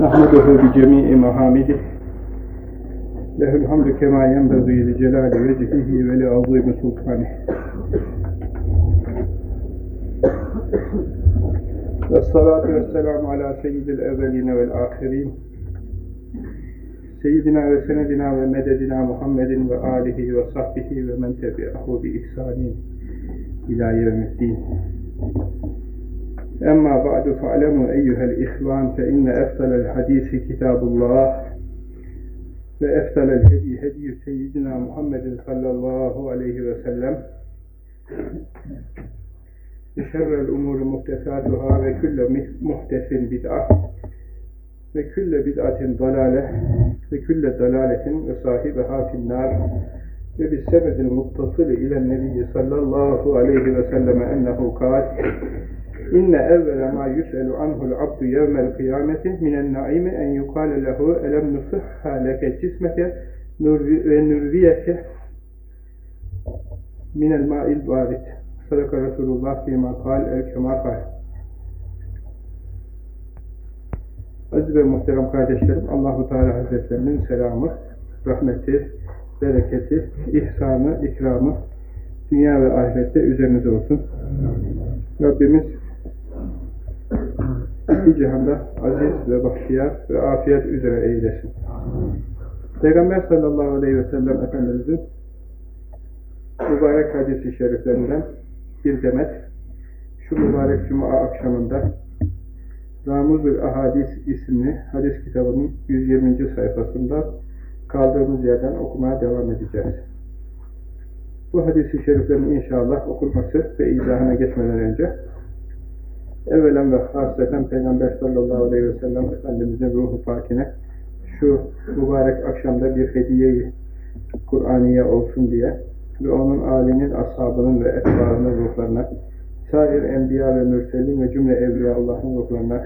نحمده بجميع محامده له الحمد كما ينبغي لجلال وجهه ولعظيم سلطانه. والصلاة والسلام على سيد الأولين والآخرين سيدنا وسندنا ومددنا محمد وآله وصحبه ومن تبعه بإحسان إلى يوم الدين. أما بعد فاعلموا أيها الإخوان فإن أفضل الحديث كتاب الله وأفضل الهدي هدي سيدنا محمد صلى الله عليه وسلم. وشر الأمور محدثاتها وكل محدث بدعة وكل بدعة ضلالة وكل ضلالة وصاحبها في النار. وبالسبب المتصل إلى النبي صلى الله عليه وسلم أنه قال İnne evvele ma yüselu anhul abdu yevmel kıyameti minen naimi en yukale lehu elem nusihha leke cismeke ve nürviyeke minel ma'il barit. Sadaka Resulullah fîmâ kal ev kemâ kal. Aziz ve muhterem kardeşlerim, Allahu Teala Hazretlerinin selamı, rahmeti, bereketi, ihsanı, ikramı dünya ve ahirette üzerinize olsun. Rabbimiz iki cihanda aziz ve bahtiyar ve afiyet üzere eylesin. Peygamber sallallahu aleyhi ve sellem Efendimizin mübarek hadisi şeriflerinden bir demet şu mübarek cuma akşamında Ramuzul Ahadis isimli hadis kitabının 120. sayfasında kaldığımız yerden okumaya devam edeceğiz. Bu hadisi şeriflerin inşallah okunması ve izahına geçmeden önce evvelen ve hasreten Peygamber sallallahu aleyhi ve sellem Efendimizin ruhu pakine şu mübarek akşamda bir hediyeyi Kur'aniye olsun diye ve onun âlinin, ashabının ve etbaının ruhlarına sair enbiya ve mürselin ve cümle evliya Allah'ın ruhlarına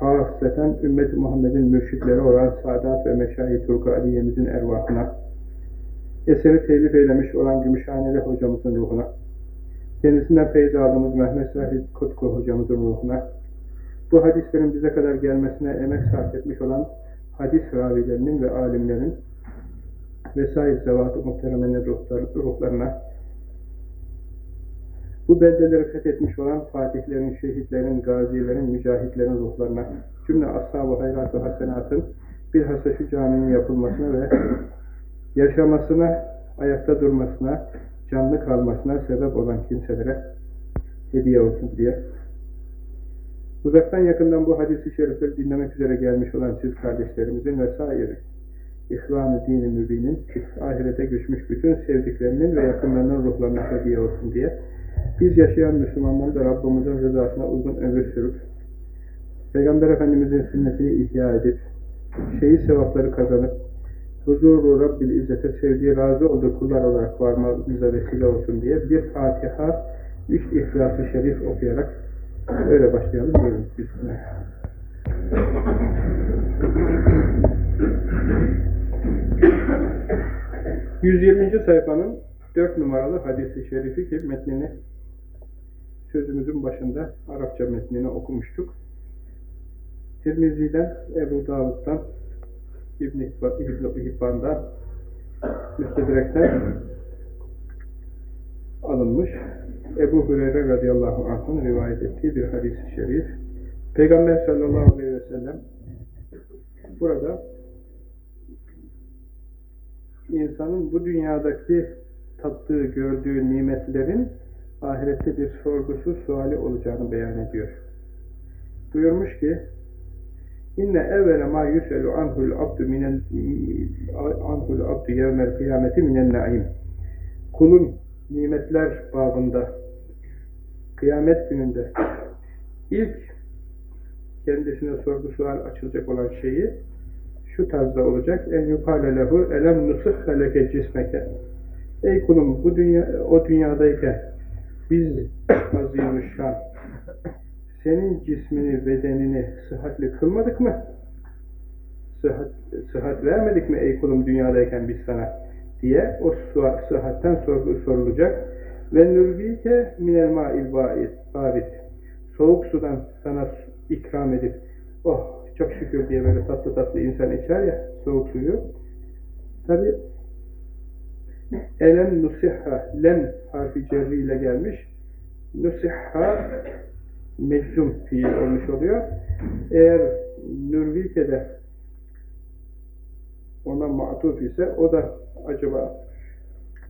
hasreten ümmet Muhammed'in mürşitleri olan Sadat ve Meşayi Turku Aliye'mizin ervahına eseri telif eylemiş olan Gümüşhaneli hocamızın ruhuna kendisinden feyz aldığımız Mehmet Sahip Kutku hocamızın ruhuna bu hadislerin bize kadar gelmesine emek sarf etmiş olan hadis ravilerinin ve alimlerin vesaire zevat-ı muhteremenin ruhlarına bu beldeleri fethetmiş olan fatihlerin, şehitlerin, gazilerin, mücahitlerin ruhlarına, cümle ashab-ı hayrat ve hasenatın bilhassa şu caminin yapılmasına ve yaşamasına, ayakta durmasına, canlı kalmasına sebep olan kimselere hediye olsun diye. Uzaktan yakından bu hadisi şerifleri dinlemek üzere gelmiş olan siz kardeşlerimizin vesaire İhvan-ı Din-i Mübin'in ahirete göçmüş bütün sevdiklerinin ve yakınlarının ruhlarına hediye olsun diye biz yaşayan Müslümanlar da Rabbimizin rızasına uygun ömür sürüp, Peygamber Efendimizin sünnetini ihya edip, şeyi sevapları kazanıp, huzuru Rabbil İzzet'e sevdiği, razı olduğu kullar olarak varmamıza vesile olsun diye bir Fatiha, üç İhlas-ı Şerif okuyarak öyle başlayalım. Buyurun. Bismillah. 120. sayfanın 4 numaralı hadisi şerifi ki metnini sözümüzün başında Arapça metnini okumuştuk. Tirmizi'den, Ebu Davud'dan, İbn-i İbn İbban'dan, Müstedrek'ten alınmış. Ebu Hureyre radıyallahu anh'ın rivayet ettiği bir hadis-i şerif. Peygamber sallallahu aleyhi ve sellem burada insanın bu dünyadaki tattığı, gördüğü nimetlerin ahirette bir sorgusu, suali olacağını beyan ediyor. Buyurmuş ki İnne evvele ma yuselu anhul abdu minel anhul abdu yevmel kıyameti minen naim. Kulun nimetler babında kıyamet gününde ilk kendisine sorgu sual açılacak olan şeyi şu tarzda olacak. En yukale lehu elem nusıhhe leke cismeke. Ey kulum bu dünya o dünyadayken biz azimüşşan senin cismini, bedenini sıhhatli kılmadık mı? Sıhhat, sıhhat vermedik mi ey kulum dünyadayken biz sana? diye o sıhhatten sorulacak. Ve nurvike minel ma'il barit. Soğuk sudan sana ikram edip oh çok şükür diye böyle tatlı tatlı insan içer ya soğuk suyu. Tabi elem nusihha lem harfi cerriyle gelmiş. Nusihha meczum fiil olmuş oluyor. Eğer nürvike'de ona matuf ise o da acaba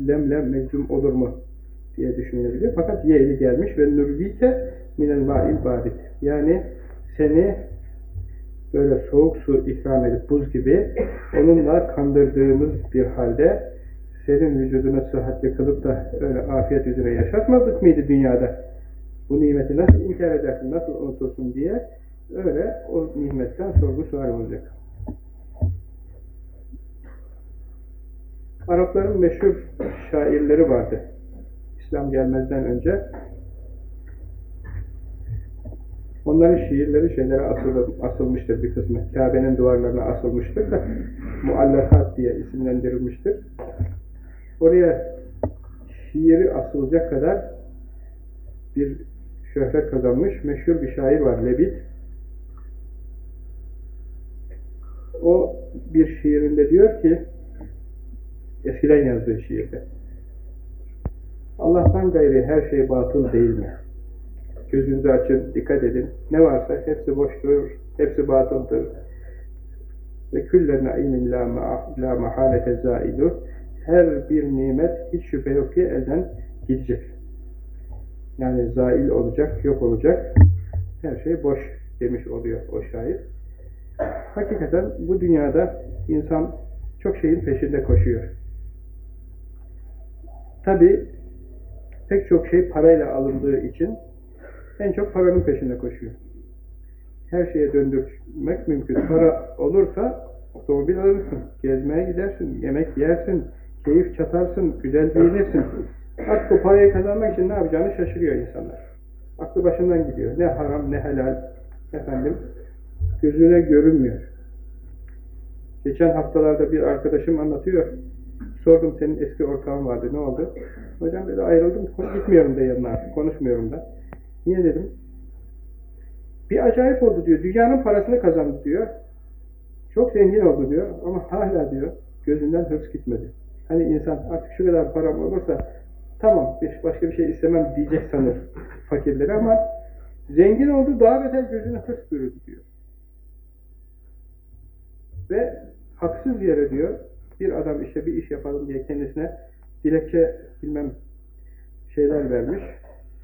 lem lem meczum olur mu diye düşünülebilir. Fakat yeğli gelmiş ve nürvike minel ma'il barit. Yani seni böyle soğuk su ikram edip buz gibi onunla kandırdığımız bir halde senin vücudunu sıhhatli kılıp da öyle afiyet üzere yaşatmadık mıydı dünyada? Bu nimeti nasıl inkar edersin, nasıl unutursun diye öyle o nimetten sorgu sual olacak. Arapların meşhur şairleri vardı. İslam gelmezden önce Onların şiirleri şeylere asıl, asılmıştır bir kısmı. Kabe'nin duvarlarına asılmıştır da muallakat diye isimlendirilmiştir. Oraya şiiri asılacak kadar bir şöhret kazanmış meşhur bir şair var Lebit. O bir şiirinde diyor ki eskiden yazdığı şiirde Allah'tan gayri her şey batıl değil mi? Gözünüzü açın, dikkat edin. Ne varsa hepsi boştur, hepsi batıldır. Ve küllerine ilim la mahalete zaidur. Her bir nimet hiç şüphe yok ki elden gidecek. Yani zail olacak, yok olacak. Her şey boş demiş oluyor o şair. Hakikaten bu dünyada insan çok şeyin peşinde koşuyor. Tabi pek çok şey parayla alındığı için en çok paranın peşinde koşuyor. Her şeye döndürmek mümkün. Para olursa otomobil alırsın, gezmeye gidersin, yemek yersin, keyif çatarsın, güzel giyinirsin. Artık parayı kazanmak için ne yapacağını şaşırıyor insanlar. Aklı başından gidiyor. Ne haram ne helal efendim gözüne görünmüyor. Geçen haftalarda bir arkadaşım anlatıyor. Sordum senin eski ortağın vardı ne oldu? Hocam dedi ayrıldım gitmiyorum da yanına konuşmuyorum da. Niye dedim? Bir acayip oldu diyor. Dünyanın parasını kazandı diyor. Çok zengin oldu diyor. Ama hala diyor gözünden hırs gitmedi. Hani insan artık şu kadar param olursa tamam başka bir şey istemem diyecek sanır fakirleri ama zengin oldu daha beter gözüne hırs diyor. Ve haksız yere diyor bir adam işte bir iş yapalım diye kendisine dilekçe bilmem şeyler vermiş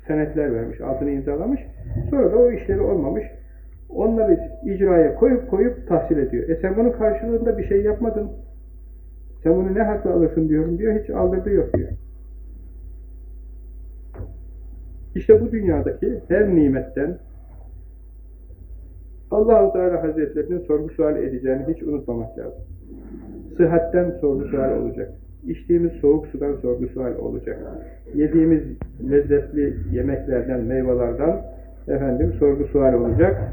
senetler vermiş, altını imzalamış. Sonra da o işleri olmamış. Onları icraya koyup koyup tahsil ediyor. E sen bunun karşılığında bir şey yapmadın. Sen bunu ne hakla alırsın diyorum diyor. Hiç aldırdığı yok diyor. İşte bu dünyadaki her nimetten Allah-u Teala Hazretlerinin sorgu sual edeceğini hiç unutmamak lazım. Sıhhatten sorgu sual olacak. İçtiğimiz soğuk sudan sorgu sual olacak. Yediğimiz lezzetli yemeklerden, meyvelerden efendim sorgu sual olacak.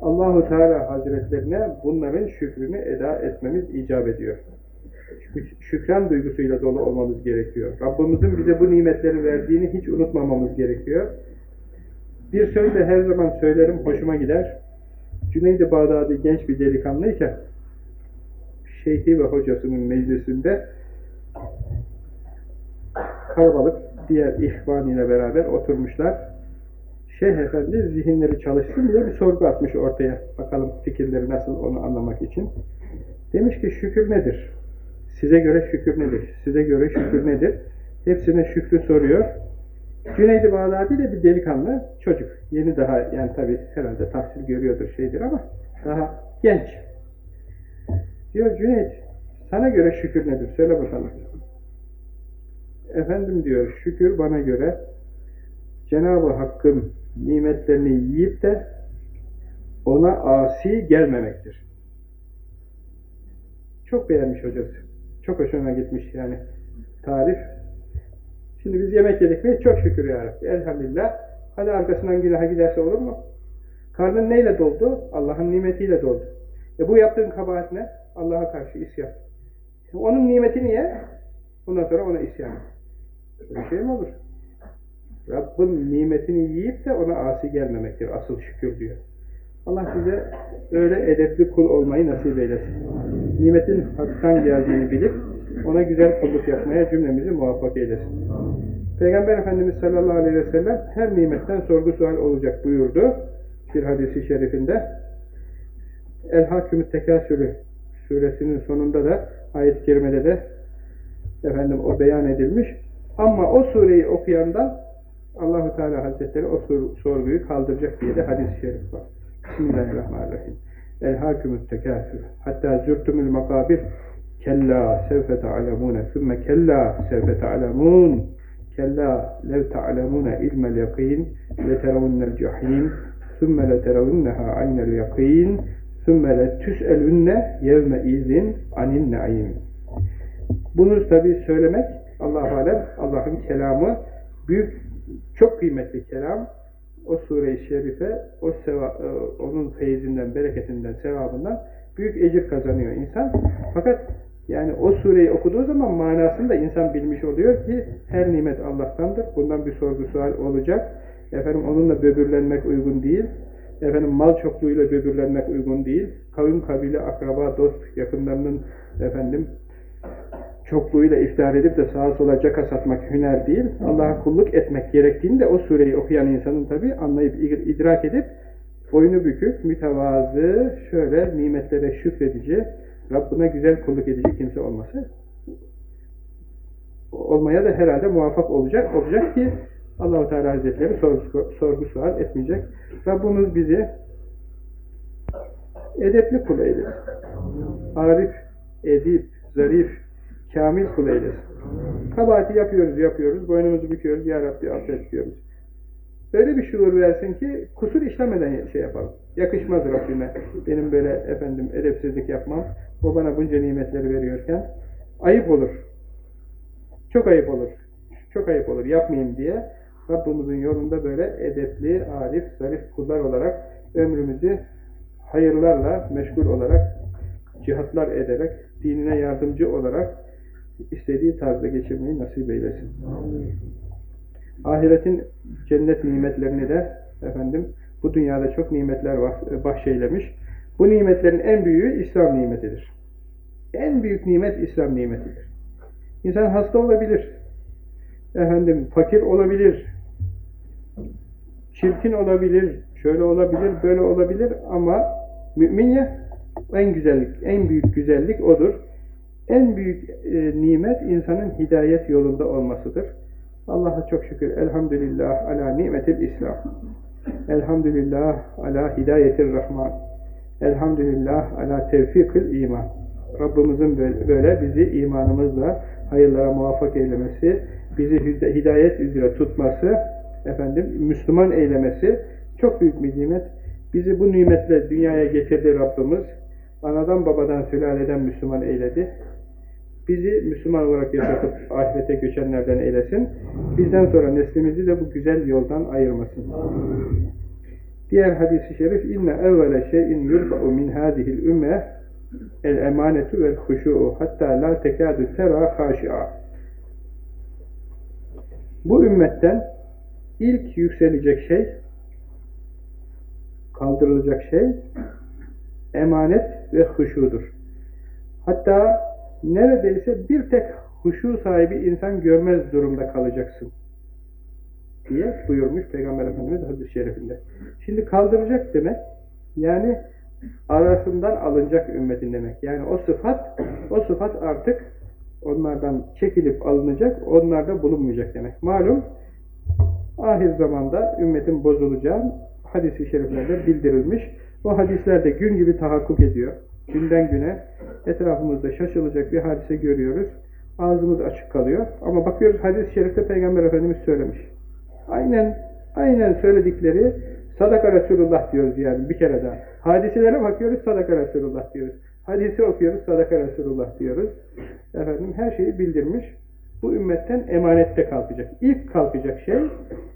Allahu Teala Hazretlerine bunların şükrünü eda etmemiz icap ediyor. Şükran duygusuyla dolu olmamız gerekiyor. Rabbimizin bize bu nimetleri verdiğini hiç unutmamamız gerekiyor. Bir söz de her zaman söylerim, hoşuma gider. Cüneyd-i Bağdadi genç bir delikanlıyken şeyhi ve hocasının meclisinde kalabalık diğer ihvan ile beraber oturmuşlar. Şeyh Efendi zihinleri çalışsın diye bir sorgu atmış ortaya. Bakalım fikirleri nasıl onu anlamak için. Demiş ki şükür nedir? Size göre şükür nedir? Size göre şükür nedir? Hepsine şükrü soruyor. Cüneyd-i Bağdadi de bir delikanlı çocuk. Yeni daha yani tabi herhalde tahsil görüyordur şeydir ama daha genç. Diyor Cüneyt, sana göre şükür nedir? Söyle bakalım. Efendim diyor, şükür bana göre Cenab-ı Hakk'ın nimetlerini yiyip de ona asi gelmemektir. Çok beğenmiş hocası. Çok hoşuna gitmiş yani tarif. Şimdi biz yemek yedik mi? Çok şükür ya. Elhamdülillah. Hadi arkasından günaha giderse olur mu? Karnın neyle doldu? Allah'ın nimetiyle doldu. E bu yaptığın kabahat ne? Allah'a karşı isyan. Onun nimetini ye, ondan sonra ona isyan. Böyle şey mi olur? Rabbin nimetini yiyip de ona asi gelmemektir. Asıl şükür diyor. Allah size öyle edepli kul olmayı nasip eylesin. Nimetin haktan geldiğini bilip ona güzel kulluk yapmaya cümlemizi muvaffak eylesin. Peygamber Efendimiz sallallahu aleyhi ve sellem her nimetten sorgu sual olacak buyurdu bir hadisi şerifinde. El-Hakümü Tekasürü suresinin sonunda da ayet-i kerimede de efendim o beyan edilmiş. Ama o sureyi okuyanda Allahu Teala Hazretleri o sorguyu kaldıracak diye de hadis-i şerif var. Bismillahirrahmanirrahim. El-Hakümü Tekasür. Hatta zürtümül makabir. Kella sevfe ta'lemune. Sümme kella sevfe ta'lemun. Kella lev ta'lemune ilmel yakin. Leteravunel cahim. Sümme leteravunneha aynel yakin. Sümme letüs'elünne yevme izin anin naim. Bunu tabi söylemek Allah alem Allah'ın kelamı büyük çok kıymetli kelam. O sure-i şerife o seva, e, onun feyzinden, bereketinden, sevabından büyük ecir kazanıyor insan. Fakat yani o sureyi okuduğu zaman manasını da insan bilmiş oluyor ki her nimet Allah'tandır. Bundan bir sorgu sual olacak. Efendim onunla böbürlenmek uygun değil. Efendim mal çokluğuyla böbürlenmek uygun değil. Kavim, kabile, akraba, dost, yakınlarının efendim çokluğuyla iftihar edip de sağa sola caka satmak hüner değil. Allah'a kulluk etmek gerektiğini de o sureyi okuyan insanın tabi anlayıp idrak edip boynu bükük, mütevazı, şöyle nimetlere şükredici, Rabbine güzel kulluk edici kimse olması olmaya da herhalde muvaffak olacak olacak ki Allahu Teala Hazretleri sorgu, sorgu sual etmeyecek. Rabbimiz bizi edepli kul eylesin. Arif, edip, zarif, kamil kul eylesin. Kabahati yapıyoruz, yapıyoruz, boynumuzu büküyoruz, Ya Rabbi affet diyoruz. Böyle bir şuur versin ki kusur işlemeden şey yapalım. Yakışmaz Rabbime. Benim böyle efendim edepsizlik yapmam. O bana bunca nimetleri veriyorken ayıp olur. Çok ayıp olur. Çok ayıp olur. Yapmayayım diye Rabbimizin yolunda böyle edepli, arif, zarif kullar olarak ömrümüzü hayırlarla meşgul olarak cihatlar ederek, dinine yardımcı olarak istediği tarzda geçirmeyi nasip eylesin. Ahiretin cennet nimetlerini de efendim bu dünyada çok nimetler bahşeylemiş. Bu nimetlerin en büyüğü İslam nimetidir. En büyük nimet İslam nimetidir. İnsan hasta olabilir. Efendim fakir olabilir. Çirkin olabilir. Şöyle olabilir, böyle olabilir ama mümin ya en güzellik, en büyük güzellik odur. En büyük e, nimet insanın hidayet yolunda olmasıdır. Allah'a çok şükür. Elhamdülillah ala nimetil İslam. Elhamdülillah ala hidayetir Rahman. Elhamdülillah ala tevfikil iman. Rabbimizin böyle bizi imanımızla hayırlara muvaffak eylemesi, bizi hidayet üzere tutması, efendim Müslüman eylemesi çok büyük bir nimet. Bizi bu nimetle dünyaya getirdi Rabbimiz. Anadan babadan sülaleden Müslüman eyledi. Bizi Müslüman olarak yaşatıp ahirete göçenlerden eylesin. Bizden sonra neslimizi de bu güzel yoldan ayırmasın. Diğer hadisi şerif inne evvele şeyin yurba'u min hadihil ümme el emanetu vel huşu'u hatta la tekadu tera haşi'a Bu ümmetten ilk yükselecek şey kaldırılacak şey emanet ve huşudur. Hatta neredeyse bir tek huşu sahibi insan görmez durumda kalacaksın diye buyurmuş Peygamber Efendimiz hadis-i şerifinde. Şimdi kaldıracak demek yani arasından alınacak ümmetin demek. Yani o sıfat o sıfat artık onlardan çekilip alınacak, onlarda bulunmayacak demek. Malum ahir zamanda ümmetin bozulacağı hadis-i şeriflerde bildirilmiş. O hadislerde gün gibi tahakkuk ediyor. Günden güne etrafımızda şaşılacak bir hadise görüyoruz. Ağzımız açık kalıyor. Ama bakıyoruz hadis-i şerifte Peygamber Efendimiz söylemiş. Aynen, aynen söyledikleri sadaka Resulullah diyoruz yani bir kere daha. Hadiselere bakıyoruz sadaka Resulullah diyoruz. Hadisi okuyoruz sadaka Resulullah diyoruz. Efendim her şeyi bildirmiş. Bu ümmetten emanette kalkacak. İlk kalkacak şey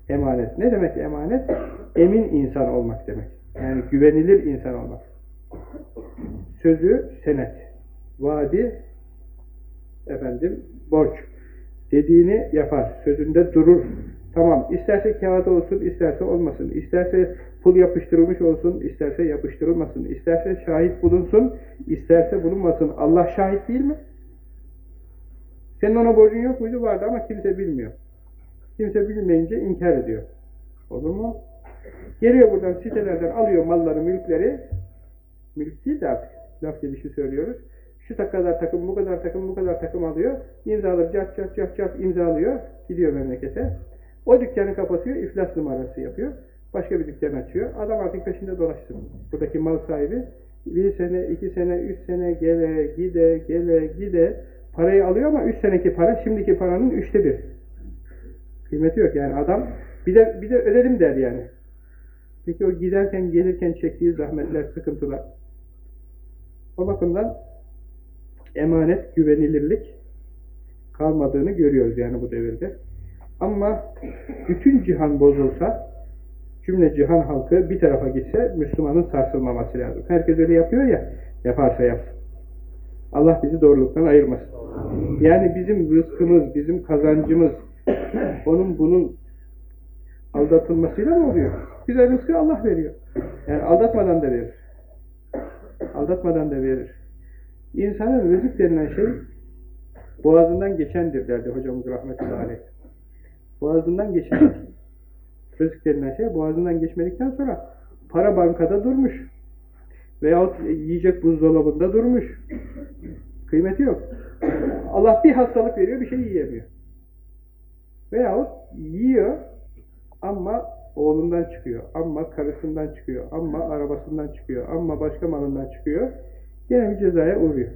emanet. Ne demek emanet? Emin insan olmak demek. Yani güvenilir insan olmak. Sözü senet. Vaadi efendim borç. Dediğini yapar. Sözünde durur. Tamam. isterse kağıda olsun, isterse olmasın. isterse pul yapıştırılmış olsun, isterse yapıştırılmasın, isterse şahit bulunsun, isterse bulunmasın. Allah şahit değil mi? Senin ona borcun yok muydu? Vardı ama kimse bilmiyor. Kimse bilmeyince inkar ediyor. Olur mu? Geliyor buradan sitelerden alıyor malları, mülkleri. Mülk değil de artık. Laf gelişi söylüyoruz. Şu kadar takım, bu kadar takım, bu kadar takım alıyor. İmzaları cat cat cat cat imzalıyor. Gidiyor memlekete. O dükkanı kapatıyor, iflas numarası yapıyor. Başka bir dükkan açıyor. Adam artık peşinde dolaşsın. Buradaki mal sahibi bir sene, iki sene, üç sene gele, gide, gele, gide parayı alıyor ama üç seneki para şimdiki paranın üçte bir. Kıymeti yok yani adam bir de bir de ödedim der yani. Peki o giderken gelirken çektiği zahmetler, sıkıntılar. O bakımdan emanet, güvenilirlik kalmadığını görüyoruz yani bu devirde. Ama bütün cihan bozulsa, cümle cihan halkı bir tarafa gitse Müslümanın sarsılmaması lazım. Herkes öyle yapıyor ya, yaparsa yapsın. Allah bizi doğruluktan ayırmasın. Yani bizim rızkımız, bizim kazancımız, onun bunun aldatılmasıyla mı oluyor? Bize rızkı Allah veriyor. Yani aldatmadan da verir. Aldatmadan da verir. İnsanın rızık denilen şey boğazından geçendir derdi hocamız rahmetullahi aleyh. Boğazından geçen rızık denilen şey boğazından geçmedikten sonra para bankada durmuş. Veyahut yiyecek buzdolabında durmuş. Kıymeti yok. Allah bir hastalık veriyor, bir şey yiyemiyor. Veyahut yiyor ama oğlundan çıkıyor, ama karısından çıkıyor, ama arabasından çıkıyor, ama başka malından çıkıyor. Gene bir cezaya uğruyor.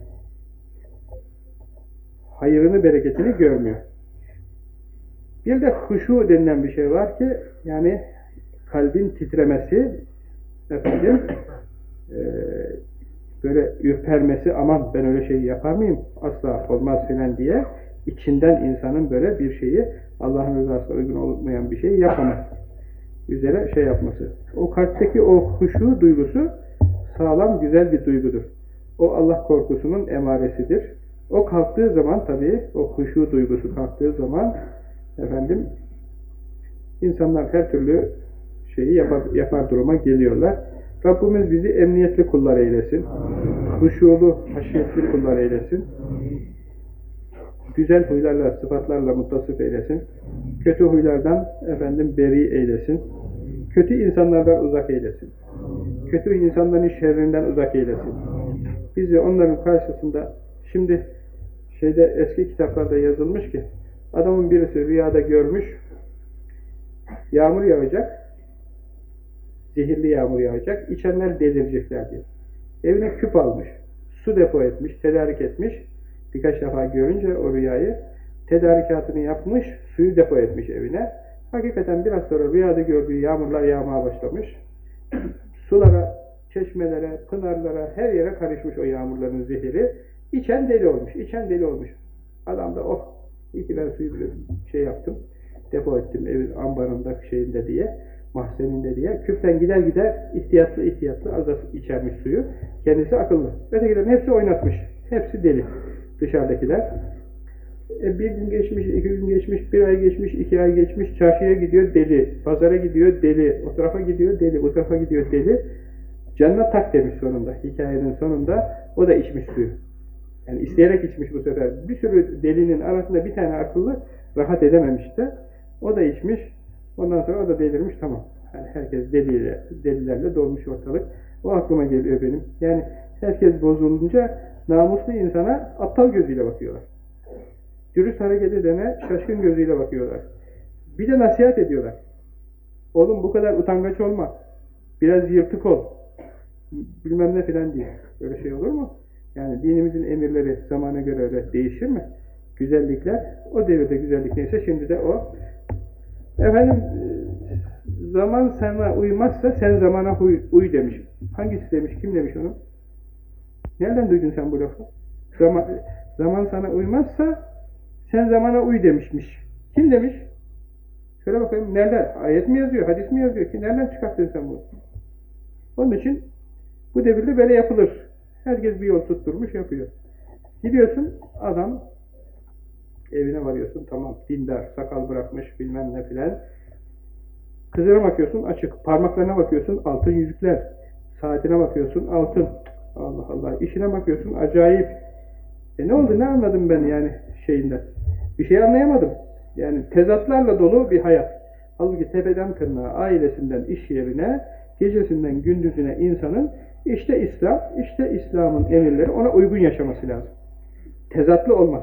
Hayırını, bereketini görmüyor. Bir de huşu denilen bir şey var ki, yani kalbin titremesi, efendim, e, böyle ürpermesi, aman ben öyle şey yapar mıyım, asla olmaz filan diye, içinden insanın böyle bir şeyi, Allah'ın rızasına uygun olmayan bir şey yapamaz. Üzere şey yapması. O kalpteki o huşu duygusu, sağlam, güzel bir duygudur. O Allah korkusunun emaresidir. O kalktığı zaman tabii, o huşu duygusu kalktığı zaman, efendim, insanlar her türlü şeyi yapar, yapar duruma geliyorlar. Rabbimiz bizi emniyetli kullar eylesin. Huşulu, haşiyetli kullar eylesin. Güzel huylarla, sıfatlarla muttasıf eylesin. Kötü huylardan efendim beri eylesin. Kötü insanlardan uzak eylesin. Kötü insanların şerrinden uzak eylesin. Bizi onların karşısında şimdi şeyde eski kitaplarda yazılmış ki adamın birisi rüyada görmüş yağmur yağacak zehirli yağmur yağacak. İçenler delirecekler diye. Evine küp almış. Su depo etmiş, tedarik etmiş. Birkaç defa görünce o rüyayı tedarikatını yapmış, suyu depo etmiş evine. Hakikaten biraz sonra rüyada gördüğü yağmurlar yağmaya başlamış. Sulara, çeşmelere, pınarlara, her yere karışmış o yağmurların zehiri. İçen deli olmuş, içen deli olmuş. Adam da oh, iyi ki ben suyu şey yaptım, depo ettim evin ambarında şeyinde diye mahzeninde diye küften gider gider ihtiyatlı ihtiyatlı az az içermiş suyu. Kendisi akıllı. Ötekilerin hepsi oynatmış. Hepsi deli. Dışarıdakiler. E, bir gün geçmiş, iki gün geçmiş, bir ay geçmiş, iki ay geçmiş, çarşıya gidiyor deli, pazara gidiyor deli, o tarafa gidiyor deli, bu tarafa gidiyor deli. Canına tak demiş sonunda, hikayenin sonunda. O da içmiş suyu. Yani isteyerek içmiş bu sefer. Bir sürü delinin arasında bir tane akıllı rahat edememiş de. O da içmiş. Ondan sonra o da delirmiş tamam. Yani herkes deliyle, delilerle dolmuş ortalık. O aklıma geliyor benim. Yani herkes bozulunca namuslu insana aptal gözüyle bakıyorlar. Dürüst hareket edene şaşkın gözüyle bakıyorlar. Bir de nasihat ediyorlar. Oğlum bu kadar utangaç olma. Biraz yırtık ol. Bilmem ne filan diye. Öyle şey olur mu? Yani dinimizin emirleri zamana göre öyle değişir mi? Güzellikler, o devirde güzellik neyse şimdi de o Efendim zaman sana uymazsa sen zamana uy, uy demiş. Hangisi demiş? Kim demiş onu? Nereden duydun sen bu lafı? Zaman, zaman sana uymazsa sen zamana uy demişmiş. Kim demiş? Şöyle bakayım. Nerede? Ayet mi yazıyor? Hadis mi yazıyor ki? Nereden çıkarttın sen bunu? Onun için bu devirde böyle yapılır. Herkes bir yol tutturmuş yapıyor. Gidiyorsun adam evine varıyorsun tamam dindar, sakal bırakmış bilmem ne filan. Kızına bakıyorsun açık. Parmaklarına bakıyorsun altın yüzükler. Saatine bakıyorsun altın. Allah Allah. İşine bakıyorsun acayip. E ne oldu ne anladım ben yani şeyinden. Bir şey anlayamadım. Yani tezatlarla dolu bir hayat. Halbuki tepeden tırnağa, ailesinden iş yerine, gecesinden gündüzüne insanın işte İslam, işte İslam'ın emirleri ona uygun yaşaması lazım. Tezatlı olmaz.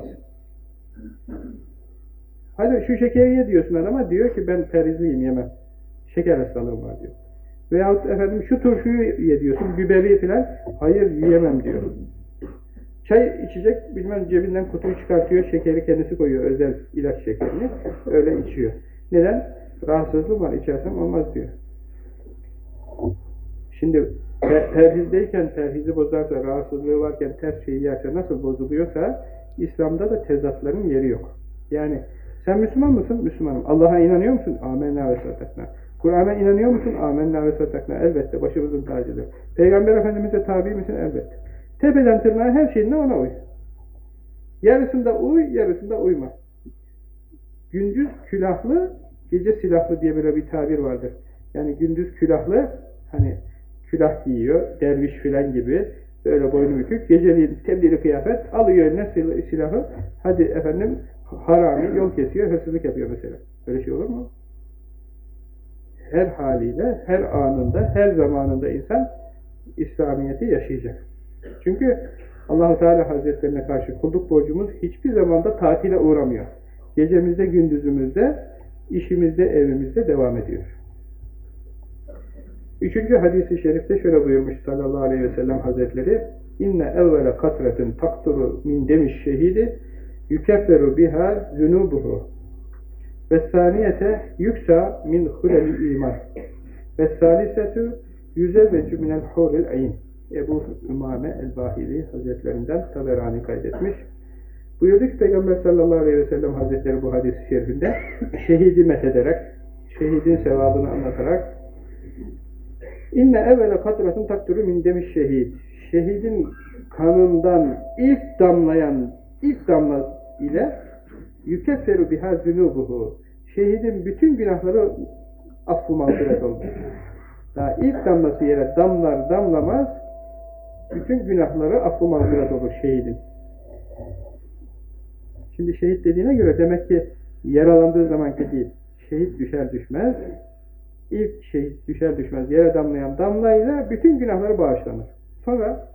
Hadi şu şekeri ye diyorsun adama, diyor ki ben perizliyim yemem. Şeker hastalığım var diyor. Veyahut efendim şu turşuyu ye diyorsun, biberi falan, hayır yiyemem diyor. Çay içecek, bilmem cebinden kutuyu çıkartıyor, şekeri kendisi koyuyor, özel ilaç şekerini, öyle içiyor. Neden? Rahatsızlığı var, içersem olmaz diyor. Şimdi perhizdeyken perhizi bozarsa, rahatsızlığı varken ters şeyi yerse nasıl bozuluyorsa, İslam'da da tezatların yeri yok. Yani sen Müslüman mısın? Müslümanım. Allah'a inanıyor musun? Amenna ve saddakna. Kur'an'a inanıyor musun? Amenna ve saddakna. Elbette başımızın tacıdır. Peygamber Efendimiz'e tabi misin? Elbette. Tepeden tırnağa her şeyine ona uy. Yarısında uy, yarısında uyma. Gündüz külahlı, gece silahlı diye böyle bir tabir vardır. Yani gündüz külahlı, hani külah giyiyor, derviş filan gibi, böyle boynu bükük, geceliğin tebdili kıyafet, alıyor eline silahı, hadi efendim harami yol kesiyor, hırsızlık yapıyor mesela. Böyle şey olur mu? Her haliyle, her anında, her zamanında insan İslamiyet'i yaşayacak. Çünkü Allahu Teala Hazretlerine karşı kulluk borcumuz hiçbir zamanda tatile uğramıyor. Gecemizde, gündüzümüzde, işimizde, evimizde devam ediyor. Üçüncü hadisi şerifte şöyle buyurmuş sallallahu aleyhi ve sellem hazretleri inne evvele katretin takturu min demiş şehidi yükefferu biha zunubuhu ve saniyete yüksa min huleli iman ve salisetu yüzevvecu minel huril ayn Ebu Ümame el-Bahili Hazretlerinden Taberani kaydetmiş. Buyurdu ki Peygamber sallallahu aleyhi ve sellem Hazretleri bu hadis-i şerifinde şehidi methederek, şehidin sevabını anlatarak İnne evvele katratın takturu min demiş şehit. Şehidin kanından ilk damlayan ilk damla ile yükefferu biha zunubuhu. Şehidin bütün günahları affı mağfiret oldu. Daha ilk damlası yere damlar damlamaz bütün günahları affı mağfiret olur şehidin. Şimdi şehit dediğine göre demek ki yaralandığı zamanki değil. Şehit düşer düşmez ilk şehit düşer düşmez yere damlayan damlayla bütün günahları bağışlanır. Sonra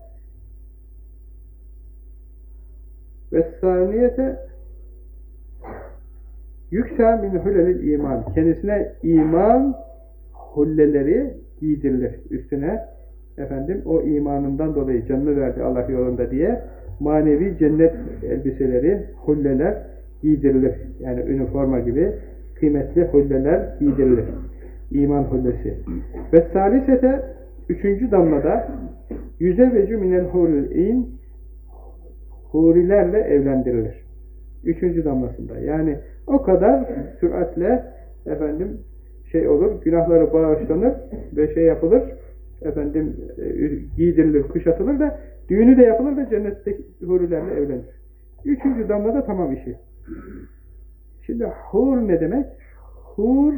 ve saniyete yüksel min hulelil iman. Kendisine iman hulleleri giydirilir. Üstüne efendim o imanından dolayı canını verdi Allah yolunda diye manevi cennet elbiseleri, hulleler giydirilir. Yani üniforma gibi kıymetli hulleler giydirilir. İman hullesi. Ve salisete üçüncü damlada yüze vecü minel huril hurilerle evlendirilir. Üçüncü damlasında. Yani o kadar süratle efendim şey olur, günahları bağışlanır ve şey yapılır, efendim e, giydirilir, kuşatılır da düğünü de yapılır da cennetteki hurilerle evlenir. Üçüncü damlada tamam işi. Şimdi hur ne demek? Hur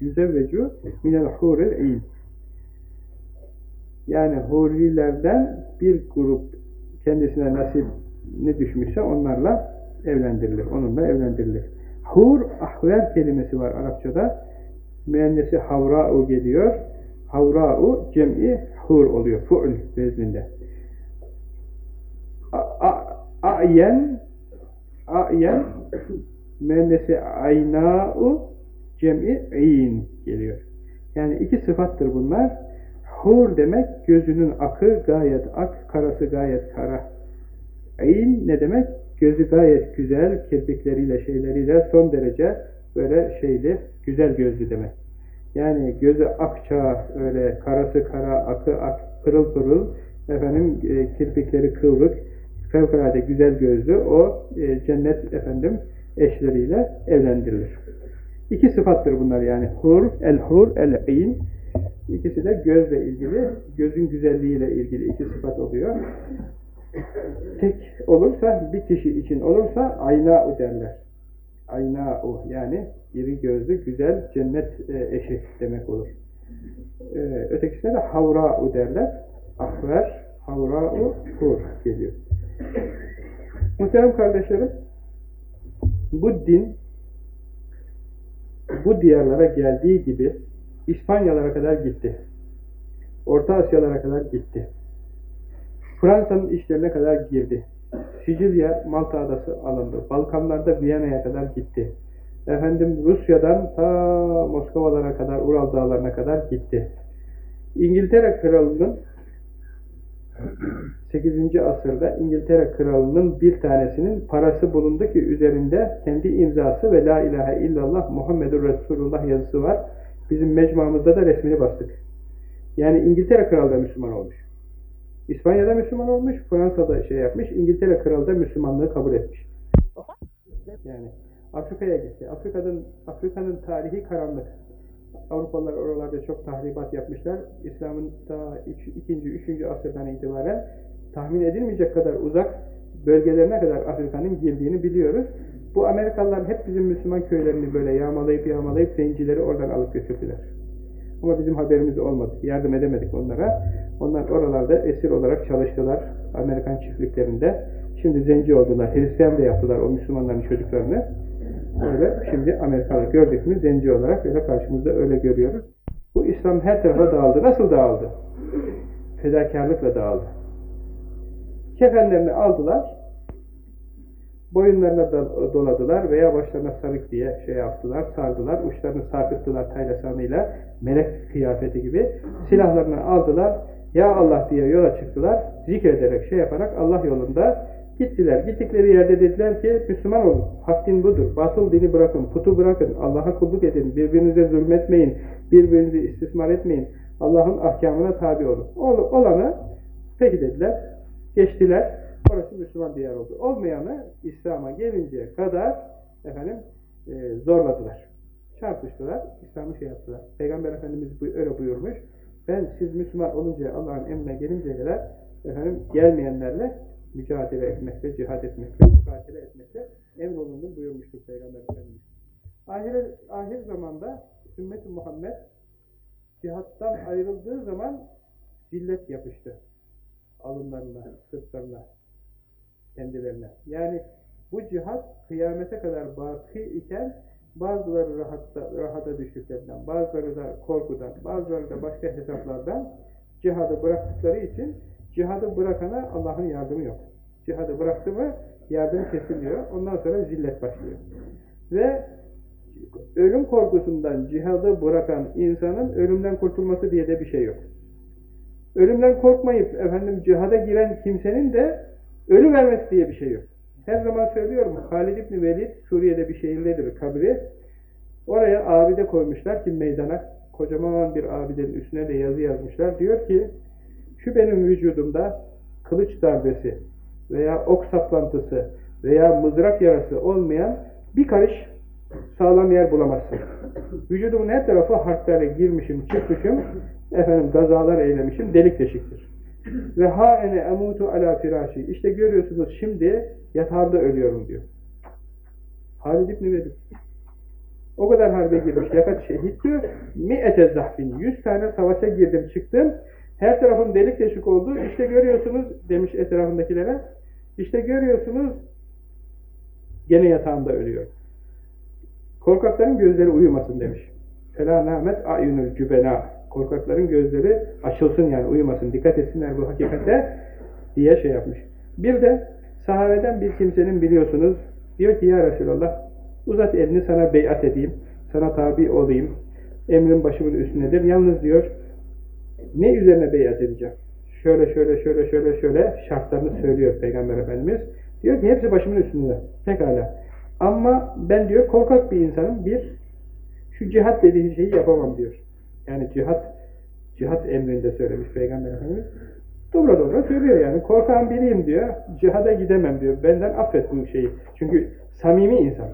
yüzevvecu minel hurel eyn. Yani hurilerden bir grup kendisine nasip ne düşmüşse onlarla evlendirilir. Onunla evlendirilir. Hur, ahver kelimesi var Arapçada. Müennesi havra'u geliyor. Havra'u cem'i hur oluyor. Fu'l vezninde. A'yen A'yen müennesi ayna'u cem'i in geliyor. Yani iki sıfattır bunlar. Hur demek gözünün akı gayet ak, karası gayet kara. İn ne demek? Gözü gayet güzel, kirpikleriyle şeyleriyle son derece böyle şeyli, güzel gözlü demek. Yani gözü akça, öyle karası kara, akı ak, pırıl pırıl, efendim e, kirpikleri kıvrık, fevkalade güzel gözlü o e, cennet efendim eşleriyle evlendirilir. İki sıfattır bunlar yani. Hur, el-hur, el-ayn. İkisi de gözle ilgili, gözün güzelliğiyle ilgili iki sıfat oluyor. Tek olursa, bir kişi için olursa ayna derler. Ayna'u yani iri gözlü, güzel cennet e, eşi demek olur. E, ötekisine de havra'u derler. Ahver, havra'u, hur geliyor. Muhterem kardeşlerim, bu din bu diyarlara geldiği gibi İspanyalara kadar gitti. Orta Asyalara kadar gitti. Fransa'nın işlerine kadar girdi. Sicilya, Malta adası alındı. Balkanlarda Viyana'ya kadar gitti. Efendim Rusya'dan ta Moskovalara kadar, Ural dağlarına kadar gitti. İngiltere kralının 8. asırda İngiltere kralının bir tanesinin parası bulundu ki üzerinde kendi imzası ve La ilahe illallah Muhammedur Resulullah yazısı var. Bizim mecmuamızda da resmini bastık. Yani İngiltere kralı da Müslüman olmuş. İspanya'da Müslüman olmuş, Fransa'da şey yapmış, İngiltere kralı da Müslümanlığı kabul etmiş. Yani Afrika'ya gitti. Afrika'nın Afrika'nın tarihi karanlık. Avrupalılar oralarda çok tahribat yapmışlar. İslam'ın ta 2. 3. asırdan itibaren tahmin edilmeyecek kadar uzak bölgelerine kadar Afrika'nın girdiğini biliyoruz. Bu Amerikalılar hep bizim Müslüman köylerini böyle yağmalayıp yağmalayıp zencileri oradan alıp götürdüler. Ama bizim haberimiz olmadı. Yardım edemedik onlara. Onlar oralarda esir olarak çalıştılar. Amerikan çiftliklerinde. Şimdi zenci oldular. Hristiyan da yaptılar o Müslümanların çocuklarını. Öyle şimdi Amerikalı gördük mü zenci olarak öyle karşımızda öyle görüyoruz. Bu İslam her tarafa dağıldı. Nasıl dağıldı? Fedakarlıkla dağıldı. Kefenlerini aldılar, boyunlarına doladılar veya başlarına sarık diye şey yaptılar, sardılar, uçlarını sarkıttılar taylasanıyla, melek kıyafeti gibi. Silahlarını aldılar, Ya Allah diye yola çıktılar, zikrederek şey yaparak Allah yolunda gittiler. Gittikleri yerde dediler ki Müslüman olun, hak din budur, batıl dini bırakın, putu bırakın, Allah'a kulluk edin, birbirinize zulmetmeyin, birbirinizi istismar etmeyin, Allah'ın ahkamına tabi olun. Olanı peki dediler, geçtiler, orası Müslüman diyar oldu. Olmayanı İslam'a gelinceye kadar efendim e, zorladılar. Çarpıştılar, İslam'ı şey yaptılar. Peygamber Efendimiz öyle buyurmuş. Ben siz Müslüman olunca Allah'ın emrine gelinceye kadar efendim gelmeyenlerle mücadele etmekle, cihad etmekle, mukatele etmekle emrolundum buyurmuştur Peygamber Efendimiz. Ahir, ahir zamanda ümmet-i Muhammed cihattan ayrıldığı zaman zillet yapıştı. Alınlarına, sırtlarına, kendilerine. Yani bu cihat kıyamete kadar baki iken bazıları rahatta, rahata düştüklerinden, bazıları da korkudan, bazıları da başka hesaplardan cihadı bıraktıkları için cihadı bırakana Allah'ın yardımı yok. Cihadı bıraktı mı yardım kesiliyor. Ondan sonra zillet başlıyor. Ve ölüm korkusundan cihadı bırakan insanın ölümden kurtulması diye de bir şey yok. Ölümden korkmayıp efendim cihada giren kimsenin de ölü vermesi diye bir şey yok. Her zaman söylüyorum Halid İbni Velid Suriye'de bir şehirdedir kabri. Oraya abide koymuşlar ki meydana kocaman bir abidenin üstüne de yazı yazmışlar. Diyor ki şu benim vücudumda kılıç darbesi veya ok saplantısı veya mızrak yarası olmayan bir karış sağlam yer bulamazsın. Vücudumun her tarafı harflerle girmişim, çıkmışım, efendim gazalar eylemişim, delik deşiktir. Ve ha ene emutu ala firaşi. İşte görüyorsunuz şimdi yatağımda ölüyorum diyor. Halid İbni Velid. O kadar harbe girmiş. Yakat şehittü. Mi'ete zahfin. Yüz tane savaşa girdim çıktım. Her tarafım delik deşik oldu. İşte görüyorsunuz demiş etrafındakilere. İşte görüyorsunuz gene yatağımda ölüyor. Korkakların gözleri uyumasın demiş. Fela nâmet a'yunul cübena. Korkakların gözleri açılsın yani uyumasın. Dikkat etsinler bu hakikate diye şey yapmış. Bir de sahabeden bir kimsenin biliyorsunuz diyor ki ya Resulallah uzat elini sana beyat edeyim. Sana tabi olayım. Emrin başımın üstündedir. Yalnız diyor ne üzerine beyat edeceğim? Şöyle şöyle şöyle şöyle şöyle şartlarını söylüyor Peygamber Efendimiz. Diyor ki hepsi başımın üstünde. Pekala. Ama ben diyor korkak bir insanım. Bir, şu cihat dediği şeyi yapamam diyor. Yani cihat, cihat emrinde söylemiş Peygamber Efendimiz. Dobra dobra söylüyor yani. Korkan biriyim diyor. Cihada gidemem diyor. Benden affet bu şeyi. Çünkü samimi insan.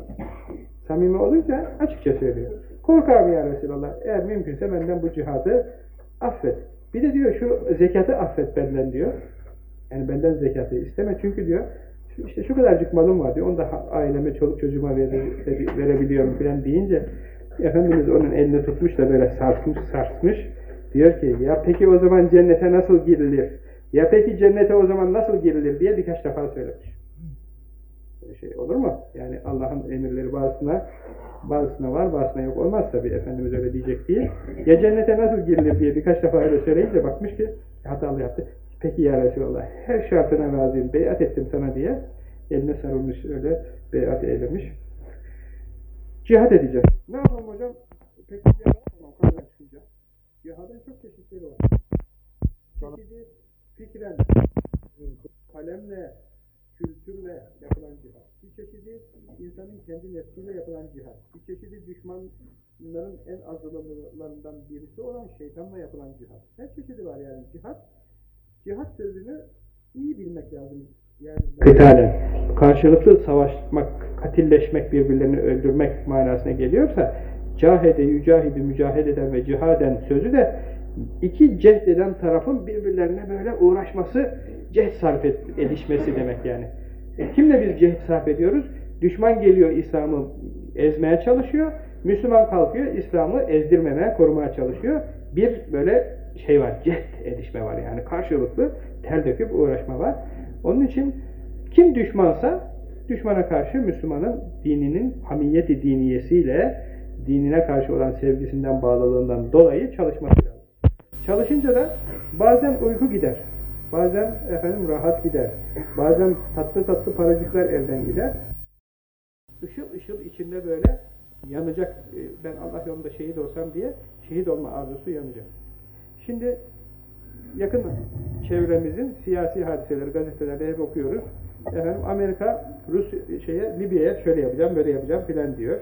Samimi olunca açıkça söylüyor. Korkar ya Resulallah? Eğer mümkünse benden bu cihadı affet. Bir de diyor şu zekatı affet benden diyor. Yani benden zekatı isteme. Çünkü diyor işte şu kadarcık malım var diyor. Onu da aileme, çoluk çocuğuma vere, verebiliyorum falan deyince Efendimiz onun elini tutmuş da böyle sarsmış sarsmış. Diyor ki ya peki o zaman cennete nasıl girilir? Ya peki cennete o zaman nasıl girilir diye birkaç defa söylemiş. Böyle şey olur mu? Yani Allah'ın emirleri bazısına bazısına var, bazısına yok. Olmaz tabi Efendimiz öyle diyecek diye. Ya cennete nasıl girilir diye birkaç defa öyle söyleyince bakmış ki hatalı yaptı. Peki ya Resulallah her şartına razıyım, beyat ettim sana diye eline sarılmış öyle beyat eylemiş. Cihad edeceğiz. Ne yapalım hocam? Peki cihad yapamam. Kaleden çıkınca. Cihadın çok çeşitleri var. Çeşidi fikren, kalemle, kültürle yapılan cihad. Bir çeşidi insanın kendi nefsiyle yapılan cihad. Bir çeşidi düşmanların en azılımlarından birisi olan şeytanla yapılan cihad. Her çeşidi var yani cihad. Cihad sözünü iyi bilmek lazım. Yani Kıtalen, karşılıklı savaşmak, katilleşmek, birbirlerini öldürmek manasına geliyorsa cahede, yücahidi, mücahededen ve cihaden sözü de iki cehd eden tarafın birbirlerine böyle uğraşması, cehd sarf edişmesi demek yani. E, kimle biz cehd sarf ediyoruz? Düşman geliyor İslam'ı ezmeye çalışıyor, Müslüman kalkıyor İslam'ı ezdirmemeye, korumaya çalışıyor. Bir böyle şey var, cehd edişme var yani karşılıklı ter döküp uğraşma var. Onun için kim düşmansa düşmana karşı Müslümanın dininin hamiyeti diniyesiyle dinine karşı olan sevgisinden, bağlılığından dolayı çalışması lazım. Çalışınca da bazen uyku gider, bazen efendim rahat gider, bazen tatlı tatlı paracıklar elden gider. Işıl ışıl içinde böyle yanacak, e, ben Allah yolunda şehit olsam diye şehit olma arzusu yanacak. Şimdi yakın çevremizin siyasi hadiseleri gazetelerde hep okuyoruz. Efendim Amerika Rus Libya'ya şöyle yapacağım, böyle yapacağım filan diyor.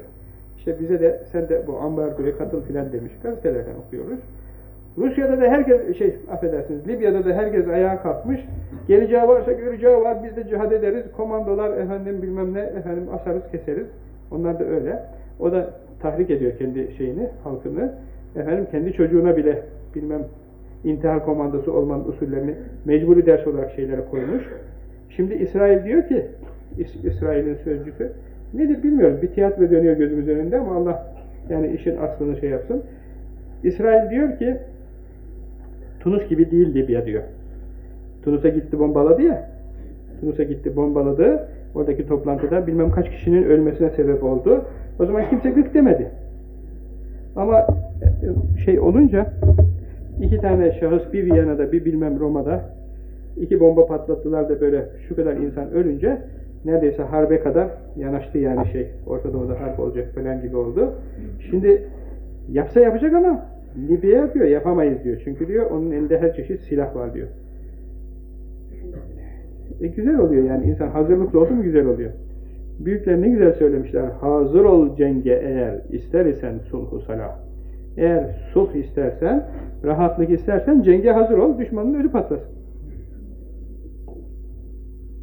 İşte bize de sen de bu ambargoya katıl filan demiş. Gazetelerden okuyoruz. Rusya'da da herkes şey affedersiniz Libya'da da herkes ayağa kalkmış. Geleceği varsa göreceği var. Biz de cihad ederiz. Komandolar efendim bilmem ne efendim asarız keseriz. Onlar da öyle. O da tahrik ediyor kendi şeyini, halkını. Efendim kendi çocuğuna bile bilmem intihar komandosu olmanın usullerini mecburi ders olarak şeylere koymuş. Şimdi İsrail diyor ki, İsrail'in sözcüsü, nedir bilmiyoruz. Bir tiyatro dönüyor gözümüz önünde ama Allah yani işin aslını şey yapsın. İsrail diyor ki, Tunus gibi değil Libya diyor. Tunus'a gitti bombaladı ya, Tunus'a gitti bombaladı, oradaki toplantıda bilmem kaç kişinin ölmesine sebep oldu. O zaman kimse gık demedi. Ama şey olunca İki tane şahıs bir Viyana'da bir bilmem Roma'da iki bomba patlattılar da böyle şu kadar insan ölünce neredeyse harbe kadar yanaştı yani şey. Orta Doğu'da harp olacak falan gibi oldu. Şimdi yapsa yapacak ama Libya yapıyor yapamayız diyor. Çünkü diyor onun elinde her çeşit silah var diyor. E güzel oluyor yani insan hazırlıklı olsun mu güzel oluyor. Büyükler ne güzel söylemişler. Hazır ol cenge eğer ister isen sulhu salah. Eğer sulh istersen, rahatlık istersen cenge hazır ol, düşmanın ölü patlasın.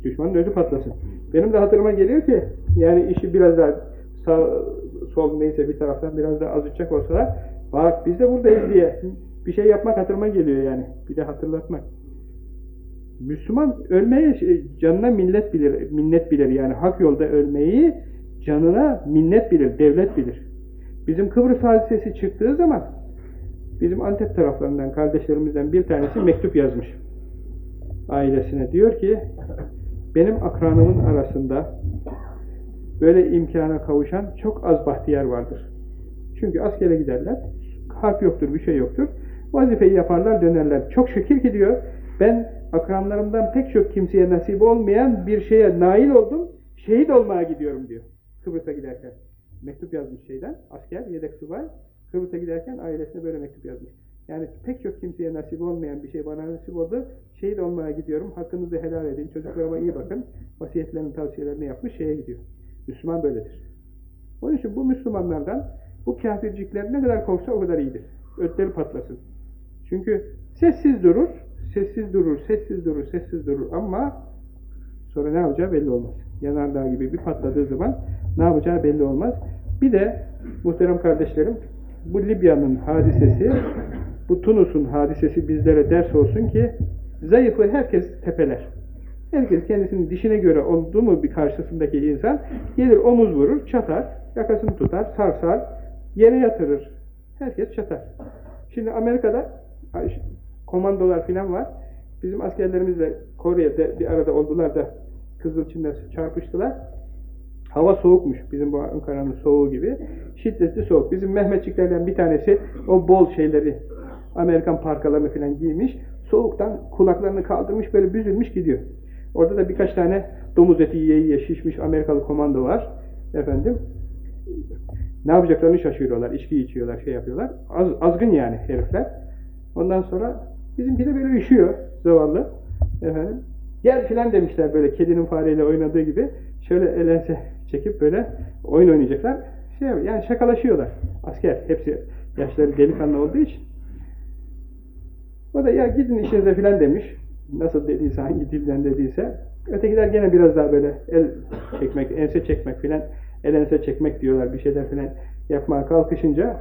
Düşmanın ölü patlasın. Benim de hatırıma geliyor ki, yani işi biraz daha sağ, sol neyse bir taraftan biraz daha azıcık olsalar, bak biz de buradayız diye bir şey yapmak hatırıma geliyor yani. Bir de hatırlatmak. Müslüman ölmeye şey, canına millet bilir, minnet bilir yani hak yolda ölmeyi canına minnet bilir, devlet bilir. Bizim Kıbrıs hadisesi çıktığı zaman bizim Antep taraflarından kardeşlerimizden bir tanesi mektup yazmış ailesine. Diyor ki benim akranımın arasında böyle imkana kavuşan çok az bahtiyar vardır. Çünkü askere giderler, harp yoktur, bir şey yoktur. Vazifeyi yaparlar, dönerler. Çok şükür ki diyor, ben akranlarımdan pek çok kimseye nasip olmayan bir şeye nail oldum, şehit olmaya gidiyorum diyor. Kıbrıs'a giderken mektup yazmış şeyden, asker, yedek subay. Kıbrıs'a giderken ailesine böyle mektup yazmış. Yani pek çok kimseye nasip olmayan bir şey bana nasip oldu. Şehit olmaya gidiyorum, hakkınızı helal edin, çocuklarıma iyi bakın. Vasiyetlerini, tavsiyelerini yapmış, şeye gidiyor. Müslüman böyledir. Onun için bu Müslümanlardan, bu kafircikler ne kadar korksa o kadar iyidir. Ötleri patlasın. Çünkü sessiz durur, sessiz durur, sessiz durur, sessiz durur ama sonra ne yapacağı belli olmaz. Yanardağ gibi bir patladığı zaman ne yapacağı belli olmaz. Bir de muhterem kardeşlerim bu Libya'nın hadisesi, bu Tunus'un hadisesi bizlere ders olsun ki zayıfı herkes tepeler. Herkes kendisinin dişine göre olduğu mu bir karşısındaki insan gelir omuz vurur, çatar, yakasını tutar, sarsar, yere yatırır. Herkes çatar. Şimdi Amerika'da komandolar filan var. Bizim askerlerimizle Kore'de bir arada oldular da Kızılçin'de çarpıştılar. Hava soğukmuş. Bizim bu Ankara'nın soğuğu gibi. Şiddetli soğuk. Bizim Mehmetçiklerden bir tanesi o bol şeyleri Amerikan parkalarını filan giymiş. Soğuktan kulaklarını kaldırmış böyle büzülmüş gidiyor. Orada da birkaç tane domuz eti yiye yiye şişmiş Amerikalı komando var. Efendim ne yapacaklarını şaşırıyorlar. İçki içiyorlar, şey yapıyorlar. Az, azgın yani herifler. Ondan sonra bizimki de böyle üşüyor zavallı. Efendim gel filan demişler böyle kedinin fareyle oynadığı gibi. Şöyle elense çekip böyle oyun oynayacaklar. Şey yani şakalaşıyorlar. Asker hepsi yaşları delikanlı olduğu için. O da ya gidin işinize filan demiş. Nasıl dediyse, hangi dilden dediyse. Ötekiler gene biraz daha böyle el çekmek, ense çekmek filan, el ense çekmek diyorlar bir şeyler filan yapmaya kalkışınca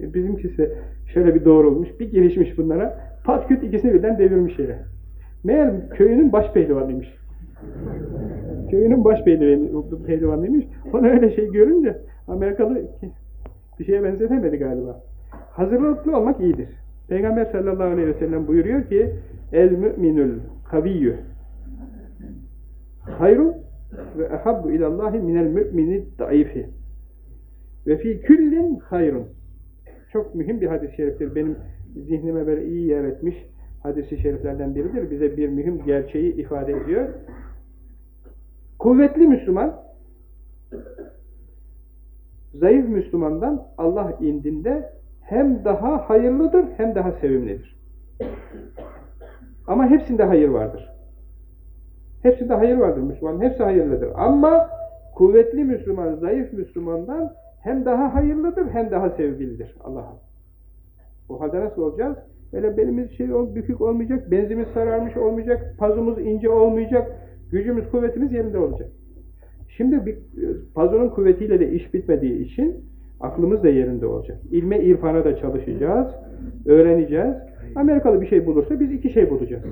e, bizimkisi şöyle bir doğrulmuş, bir girişmiş bunlara. Pat küt ikisini birden devirmiş yere. Meğer köyünün baş pehlivanıymış. Köyünün baş pehlivanıymış. Ona öyle şey görünce Amerikalı bir şeye benzetemedi galiba. Hazırlıklı olmak iyidir. Peygamber sallallahu aleyhi ve sellem buyuruyor ki el müminül kaviyyü hayru ve ehabbu ilallahi minel mümini daifi ve fi küllin hayrun çok mühim bir hadis-i şeriftir. Benim zihnime böyle iyi yer etmiş hadis-i şeriflerden biridir. Bize bir mühim gerçeği ifade ediyor. Kuvvetli Müslüman zayıf Müslümandan Allah indinde hem daha hayırlıdır hem daha sevimlidir. Ama hepsinde hayır vardır. Hepsinde hayır vardır Müslüman. Hepsi hayırlıdır. Ama kuvvetli Müslüman, zayıf Müslümandan hem daha hayırlıdır hem daha sevgilidir Allah'a. Bu halde nasıl olacağız? Böyle belimiz şey bükük olmayacak, benzimiz sararmış olmayacak, pazumuz ince olmayacak, gücümüz, kuvvetimiz yerinde olacak. Şimdi bir, pazonun kuvvetiyle de iş bitmediği için Aklımız da yerinde olacak. İlme, irfana da çalışacağız, öğreneceğiz. Amerikalı bir şey bulursa biz iki şey bulacağız.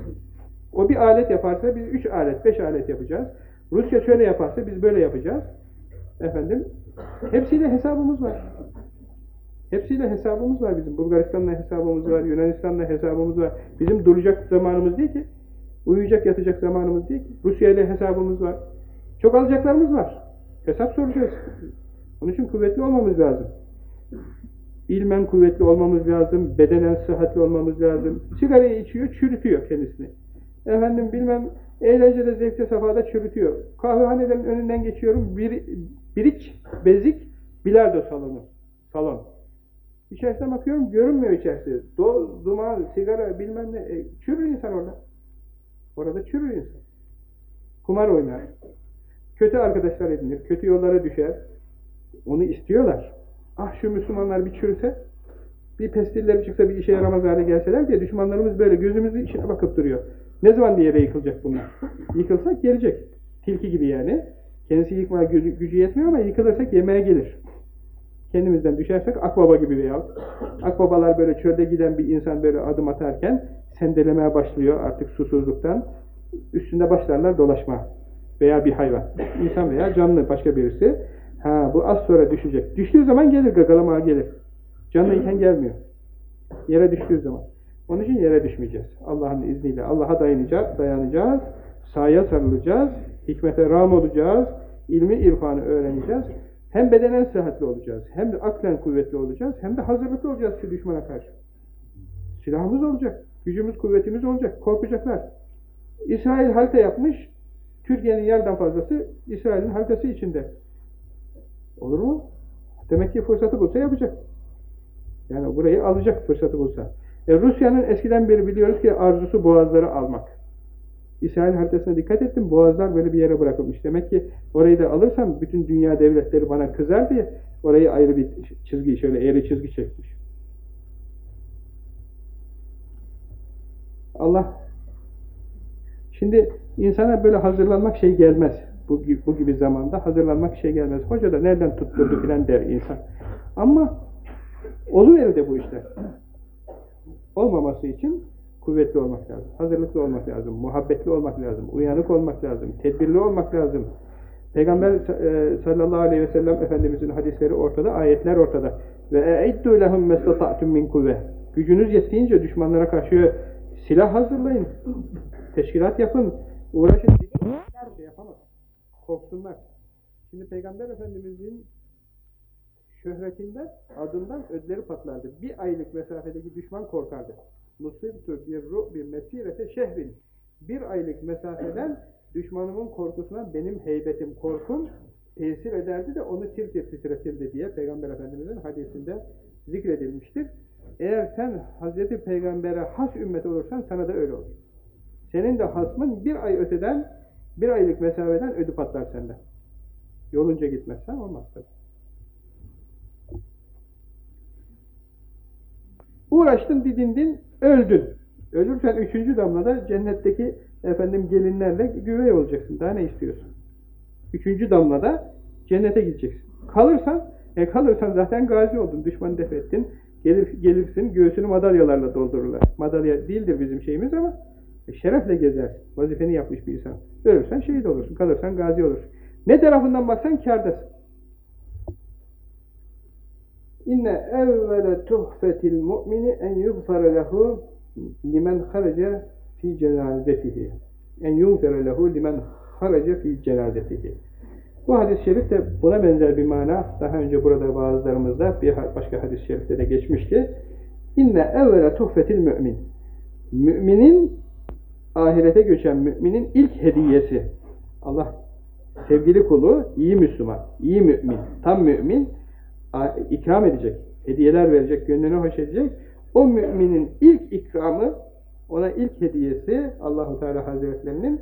O bir alet yaparsa biz üç alet, beş alet yapacağız. Rusya şöyle yaparsa biz böyle yapacağız. Efendim, hepsiyle hesabımız var. Hepsiyle hesabımız var bizim. Bulgaristan'la hesabımız var, Yunanistan'la hesabımız var. Bizim duracak zamanımız değil ki. Uyuyacak, yatacak zamanımız değil ki. Rusya hesabımız var. Çok alacaklarımız var. Hesap soracağız. Onun için kuvvetli olmamız lazım. İlmen kuvvetli olmamız lazım, bedenen sıhhatli olmamız lazım. Sigarayı içiyor, çürütüyor kendisini. Efendim bilmem eğlencede, zevkte, safhada çürütüyor. Kahvehanelerin önünden geçiyorum, bir, biriç, bezik, bilardo salonu. Salon. İçerisine bakıyorum, görünmüyor içerisi. Do, duman, sigara, bilmem ne. E, çürür insan orada. Orada çürür insan. Kumar oynar. Kötü arkadaşlar edinir, kötü yollara düşer. Onu istiyorlar. Ah şu Müslümanlar bir çürüse, bir pestilleri çıksa bir işe yaramaz hale gelseler diye düşmanlarımız böyle gözümüzün içine bakıp duruyor. Ne zaman bir yere yıkılacak bunlar? Yıkılsak gelecek. Tilki gibi yani. Kendisi yıkmaya gücü, yetmiyor ama yıkılırsak yemeğe gelir. Kendimizden düşersek akbaba gibi veya akbabalar böyle çölde giden bir insan böyle adım atarken sendelemeye başlıyor artık susuzluktan. Üstünde başlarlar dolaşma. Veya bir hayvan. İnsan veya canlı başka birisi Ha bu az sonra düşecek. Düştüğü zaman gelir gagalamaya gelir. Canlıyken gelmiyor. Yere düştüğü zaman. Onun için yere düşmeyeceğiz. Allah'ın izniyle. Allah'a dayanacağız, dayanacağız. Sahaya sarılacağız. Hikmete ram olacağız. ilmi irfanı öğreneceğiz. Hem bedenen sıhhatli olacağız. Hem de aklen kuvvetli olacağız. Hem de hazırlıklı olacağız şu düşmana karşı. Silahımız olacak. Gücümüz, kuvvetimiz olacak. Korkacaklar. İsrail halka yapmış. Türkiye'nin yarıdan fazlası İsrail'in halkası içinde. Olur mu? Demek ki fırsatı bulsa yapacak. Yani burayı alacak fırsatı bulsa. E, Rusya'nın eskiden beri biliyoruz ki arzusu boğazları almak. İsrail haritasına dikkat ettim. Boğazlar böyle bir yere bırakılmış. Demek ki orayı da alırsam bütün dünya devletleri bana kızar diye orayı ayrı bir çizgi, şöyle eğri çizgi çekmiş. Allah şimdi insana böyle hazırlanmak şey gelmez bu, bu gibi zamanda hazırlanmak şey gelmez. Hoca da nereden tutturdu filan der insan. Ama oluverir de bu işler. Olmaması için kuvvetli olmak lazım. Hazırlıklı olmak lazım. Muhabbetli olmak lazım. Uyanık olmak lazım. Tedbirli olmak lazım. Peygamber e, sallallahu aleyhi ve sellem Efendimizin hadisleri ortada, ayetler ortada. Ve e'iddu lehum mestata'tum min kuvve. Gücünüz yettiğince düşmanlara karşı silah hazırlayın. Teşkilat yapın. Uğraşın. Şey yapamaz. Korksunlar. Şimdi Peygamber Efendimizin şöhretinden, adından ödleri patlardı. Bir aylık mesafedeki düşman korkardı. Nusibtu bir ru'bi mesirete şehrin. Bir aylık mesafeden düşmanımın korkusuna benim heybetim, korkum tesir ederdi de onu tir tir titretirdi diye Peygamber Efendimiz'in hadisinde zikredilmiştir. Eğer sen Hazreti Peygamber'e has ümmet olursan sana da öyle olur. Senin de hasmın bir ay öteden, bir aylık mesafeden ödü patlar senden. Yolunca gitmezsen olmaz tabii. Uğraştın, didindin, öldün. Ölürsen üçüncü damlada cennetteki efendim gelinlerle güvey olacaksın. Daha ne istiyorsun? Üçüncü damlada cennete gideceksin. Kalırsan, e kalırsan zaten gazi oldun. Düşmanı def ettin. Gelir, gelirsin, göğsünü madalyalarla doldururlar. Madalya değildir bizim şeyimiz ama e, şerefle gezersin. Vazifeni yapmış bir insan. Ölürsen şehit olursun. Kalırsan gazi olursun. Ne tarafından baksan kârdasın. İnne evvele tuhfetil mu'mini en yughfara lehu limen haraca fi cenazetihi. En yughfara lehu limen haraca fi cenazetihi. Bu hadis-i şerif de buna benzer bir mana. Daha önce burada bazılarımızda bir başka hadis-i şerifte de geçmişti. İnne evvele tuhfetil mü'min. Müminin ahirete göçen müminin ilk hediyesi. Allah sevgili kulu, iyi Müslüman, iyi mümin, tam mümin ikram edecek, hediyeler verecek, gönlünü hoş edecek. O müminin ilk ikramı, ona ilk hediyesi Allahu Teala Hazretlerinin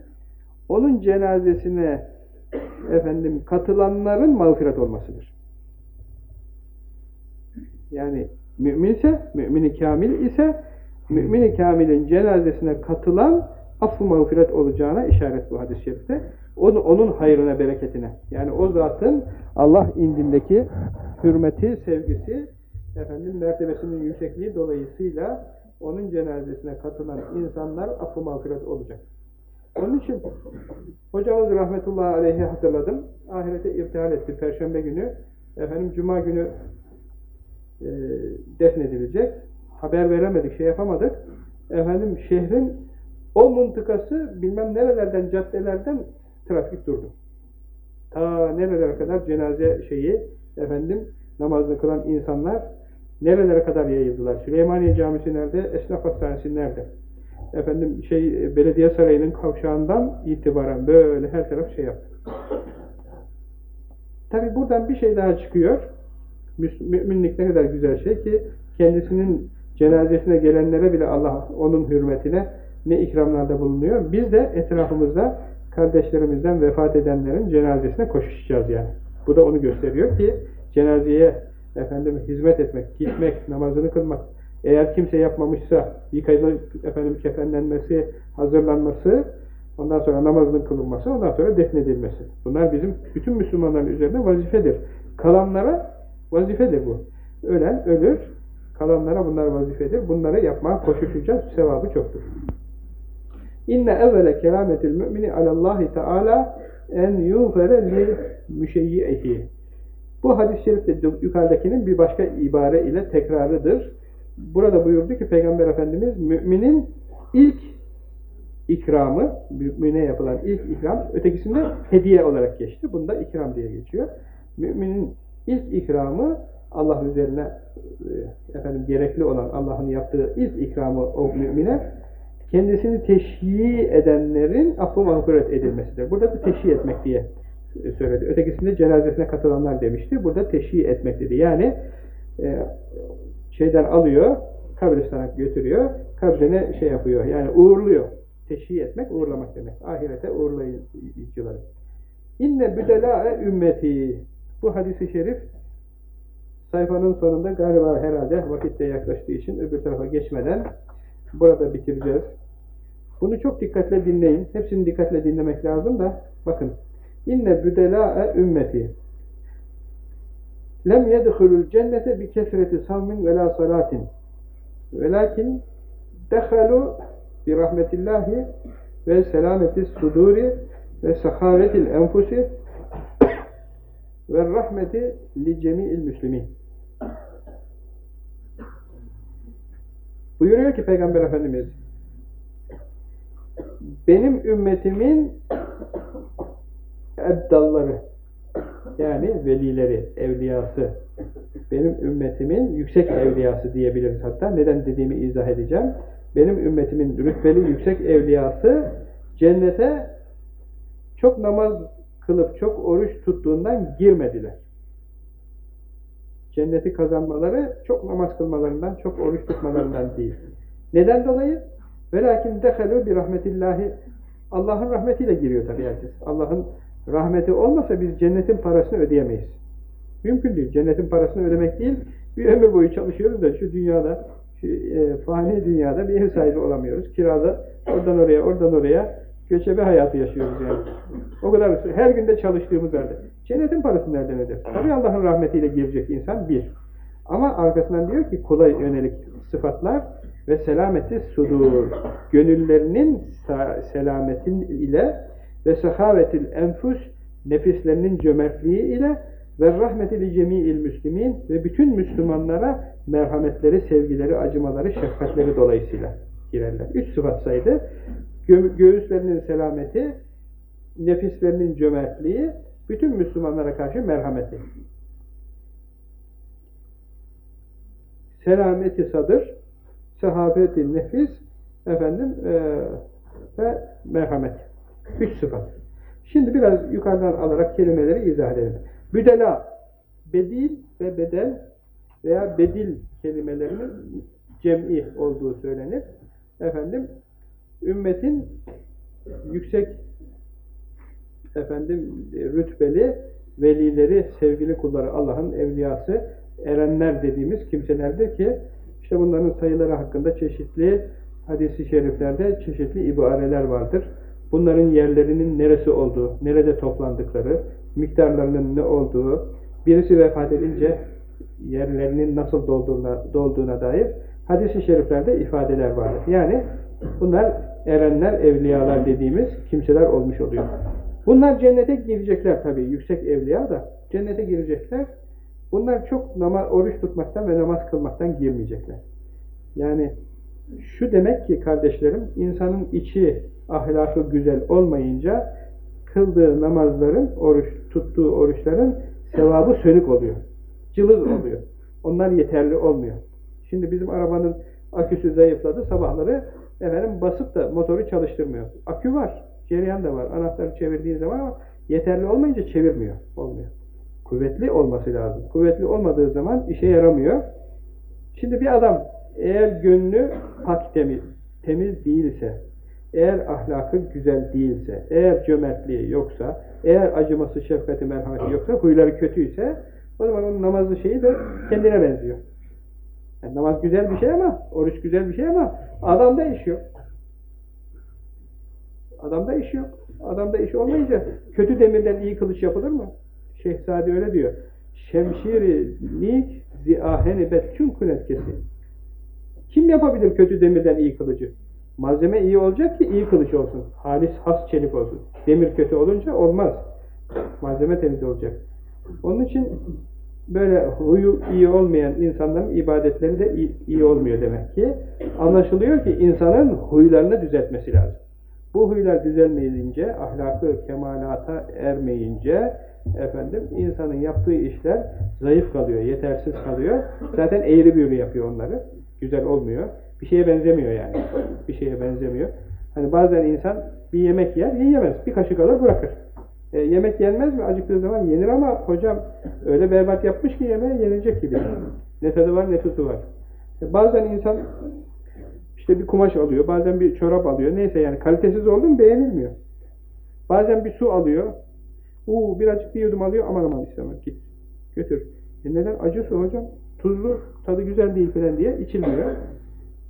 onun cenazesine efendim katılanların mağfiret olmasıdır. Yani müminse, mümini kamil ise mümini kamilin cenazesine katılan affı mağfiret olacağına işaret bu hadis-i şerifte. Onun, onun hayrına, bereketine. Yani o zatın Allah indindeki hürmeti, sevgisi, efendim mertebesinin yüksekliği dolayısıyla onun cenazesine katılan insanlar affı mağfiret olacak. Onun için hocamız rahmetullahi aleyhi hatırladım. Ahirete irtihal etti. Perşembe günü, efendim cuma günü e, defnedilecek. Haber veremedik, şey yapamadık. Efendim şehrin o mıntıkası bilmem nerelerden, caddelerden trafik durdu. Ta nerelere kadar cenaze şeyi, efendim namazını kılan insanlar nerelere kadar yayıldılar. Süleymaniye Camisi nerede? Esnaf Hastanesi nerede? Efendim şey belediye sarayının kavşağından itibaren böyle her taraf şey yaptı. Tabi buradan bir şey daha çıkıyor. Müminlik ne kadar güzel şey ki kendisinin cenazesine gelenlere bile Allah onun hürmetine ne ikramlarda bulunuyor. Biz de etrafımızda kardeşlerimizden vefat edenlerin cenazesine koşuşacağız yani. Bu da onu gösteriyor ki cenazeye efendim hizmet etmek, gitmek, namazını kılmak, eğer kimse yapmamışsa yıkayılıp efendim kefenlenmesi, hazırlanması, ondan sonra namazının kılınması, ondan sonra defnedilmesi. Bunlar bizim bütün Müslümanların üzerine vazifedir. Kalanlara vazifedir bu. Ölen ölür, kalanlara bunlar vazifedir. Bunları yapmaya koşuşacağız, sevabı çoktur. İnne evvele kerametil mümini alallahi teala en yufere li müşeyyi'ehi. Bu hadis-i şerif de yukarıdakinin bir başka ibare ile tekrarıdır. Burada buyurdu ki Peygamber Efendimiz müminin ilk ikramı, mümine yapılan ilk ikram, ötekisinde hediye olarak geçti. Bunda ikram diye geçiyor. Müminin ilk ikramı Allah üzerine e, efendim gerekli olan Allah'ın yaptığı ilk ikramı o mümine kendisini teşhi edenlerin affı mağfiret edilmesidir. Burada da teşhi etmek diye söyledi. Ötekisinde cenazesine katılanlar demişti. Burada teşhi etmek dedi. Yani e, şeyden alıyor, kabristana götürüyor, kabrine şey yapıyor, yani uğurluyor. Teşhi etmek, uğurlamak demek. Ahirete uğurlayıcıları. İnne büdelâe ümmeti. Bu hadisi şerif sayfanın sonunda galiba herhalde vakitte yaklaştığı için öbür tarafa geçmeden burada bitireceğiz. Bunu çok dikkatle dinleyin. Hepsini dikkatle dinlemek lazım da bakın. İnne büdelâe ümmeti lem yedhulul cennete bi kesreti savmin ve la salatin velakin dehalu bi rahmetillahi ve selameti suduri ve sahavetil enfusi ve rahmeti li cemi'il müslimin. Buyuruyor ki Peygamber Efendimiz benim ümmetimin ebdalları yani velileri, evliyası benim ümmetimin yüksek evliyası diyebiliriz hatta. Neden dediğimi izah edeceğim. Benim ümmetimin rütbeli yüksek evliyası cennete çok namaz kılıp çok oruç tuttuğundan girmediler. Cenneti kazanmaları çok namaz kılmalarından, çok oruç tutmalarından değil. Neden dolayı? Velakin dehelu bir rahmetillahi Allah'ın rahmetiyle giriyor tabii herkes. Allah'ın rahmeti olmasa biz cennetin parasını ödeyemeyiz. Mümkün değil. Cennetin parasını ödemek değil. Bir ömür boyu çalışıyoruz da şu dünyada, şu e, fani dünyada bir ev sahibi olamıyoruz. Kirada oradan oraya, oradan oraya göçebe hayatı yaşıyoruz yani. O kadar her günde çalıştığımız halde. Cennetin parasını nereden öder? Tabii Allah'ın rahmetiyle girecek insan bir. Ama arkasından diyor ki kula yönelik sıfatlar ve selameti sudur. Gönüllerinin selametin ile ve sahavetil enfus nefislerinin cömertliği ile ve rahmetili cemi'il müslimin ve bütün Müslümanlara merhametleri, sevgileri, acımaları, şefkatleri dolayısıyla girerler. Üç sıfat saydı. Gö göğüslerinin selameti, nefislerinin cömertliği, bütün Müslümanlara karşı merhameti. Selameti sadır, sahabeti nefis, efendim e, ve merhamet. Üç sıfat. Şimdi biraz yukarıdan alarak kelimeleri izah edelim. Müdela, bedil ve bedel veya bedil kelimelerinin cem'i olduğu söylenir. Efendim, ümmetin yüksek efendim rütbeli velileri, sevgili kulları, Allah'ın evliyası, erenler dediğimiz kimselerdir ki işte bunların sayıları hakkında çeşitli hadisi şeriflerde çeşitli ibareler vardır. Bunların yerlerinin neresi olduğu, nerede toplandıkları, miktarlarının ne olduğu, birisi vefat edince yerlerinin nasıl dolduğuna, dolduğuna dair hadis-i şeriflerde ifadeler vardır. Yani bunlar erenler, evliyalar dediğimiz kimseler olmuş oluyor. Bunlar cennete girecekler tabii, yüksek evliya da cennete girecekler. Bunlar çok nama, oruç tutmaktan ve namaz kılmaktan girmeyecekler. Yani şu demek ki kardeşlerim, insanın içi, ahlakı güzel olmayınca kıldığı namazların, oruç tuttuğu oruçların sevabı sönük oluyor. Cılız oluyor. Onlar yeterli olmuyor. Şimdi bizim arabanın aküsü zayıfladı. Sabahları efendim basıp da motoru çalıştırmıyor. Akü var. Cereyan da var. Anahtarı çevirdiği zaman ama yeterli olmayınca çevirmiyor. Olmuyor. Kuvvetli olması lazım. Kuvvetli olmadığı zaman işe yaramıyor. Şimdi bir adam eğer gönlü pak temiz, temiz değilse, eğer ahlakı güzel değilse, eğer cömertliği yoksa, eğer acıması, şefkati, merhameti yoksa, huyları kötüyse, o zaman onun namazlı şeyi de kendine benziyor. Yani namaz güzel bir şey ama, oruç güzel bir şey ama adamda iş yok. Adamda iş yok. Adamda iş olmayınca kötü demirden iyi kılıç yapılır mı? Şehzade öyle diyor. Şemşiri nik ziaheni betkün kunetkesi. Kim yapabilir kötü demirden iyi kılıcı? Malzeme iyi olacak ki iyi kılıç olsun. Halis, has çelik olsun. Demir kötü olunca olmaz. Malzeme temiz olacak. Onun için böyle huyu iyi olmayan insanların ibadetleri de iyi, iyi olmuyor demek ki. Anlaşılıyor ki insanın huylarını düzeltmesi lazım. Bu huylar düzelmeyince, ahlakı kemalata ermeyince, efendim insanın yaptığı işler zayıf kalıyor, yetersiz kalıyor. Zaten eğri büğrü yapıyor onları. Güzel olmuyor. Bir şeye benzemiyor yani. Bir şeye benzemiyor. Hani bazen insan bir yemek yer, yiyemez. Bir kaşık alır bırakır. E, yemek yenmez mi? Acıktığı zaman yenir ama hocam öyle berbat yapmış ki yemeğe yenilecek gibi. Ne tadı var ne tutu var. E, bazen insan işte bir kumaş alıyor, bazen bir çorap alıyor. Neyse yani kalitesiz oldu mu beğenilmiyor. Bazen bir su alıyor. Uuu birazcık bir yudum alıyor. Aman aman istemem git. Götür. E neden? Acı su hocam. Tuzlu, tadı güzel değil falan diye içilmiyor.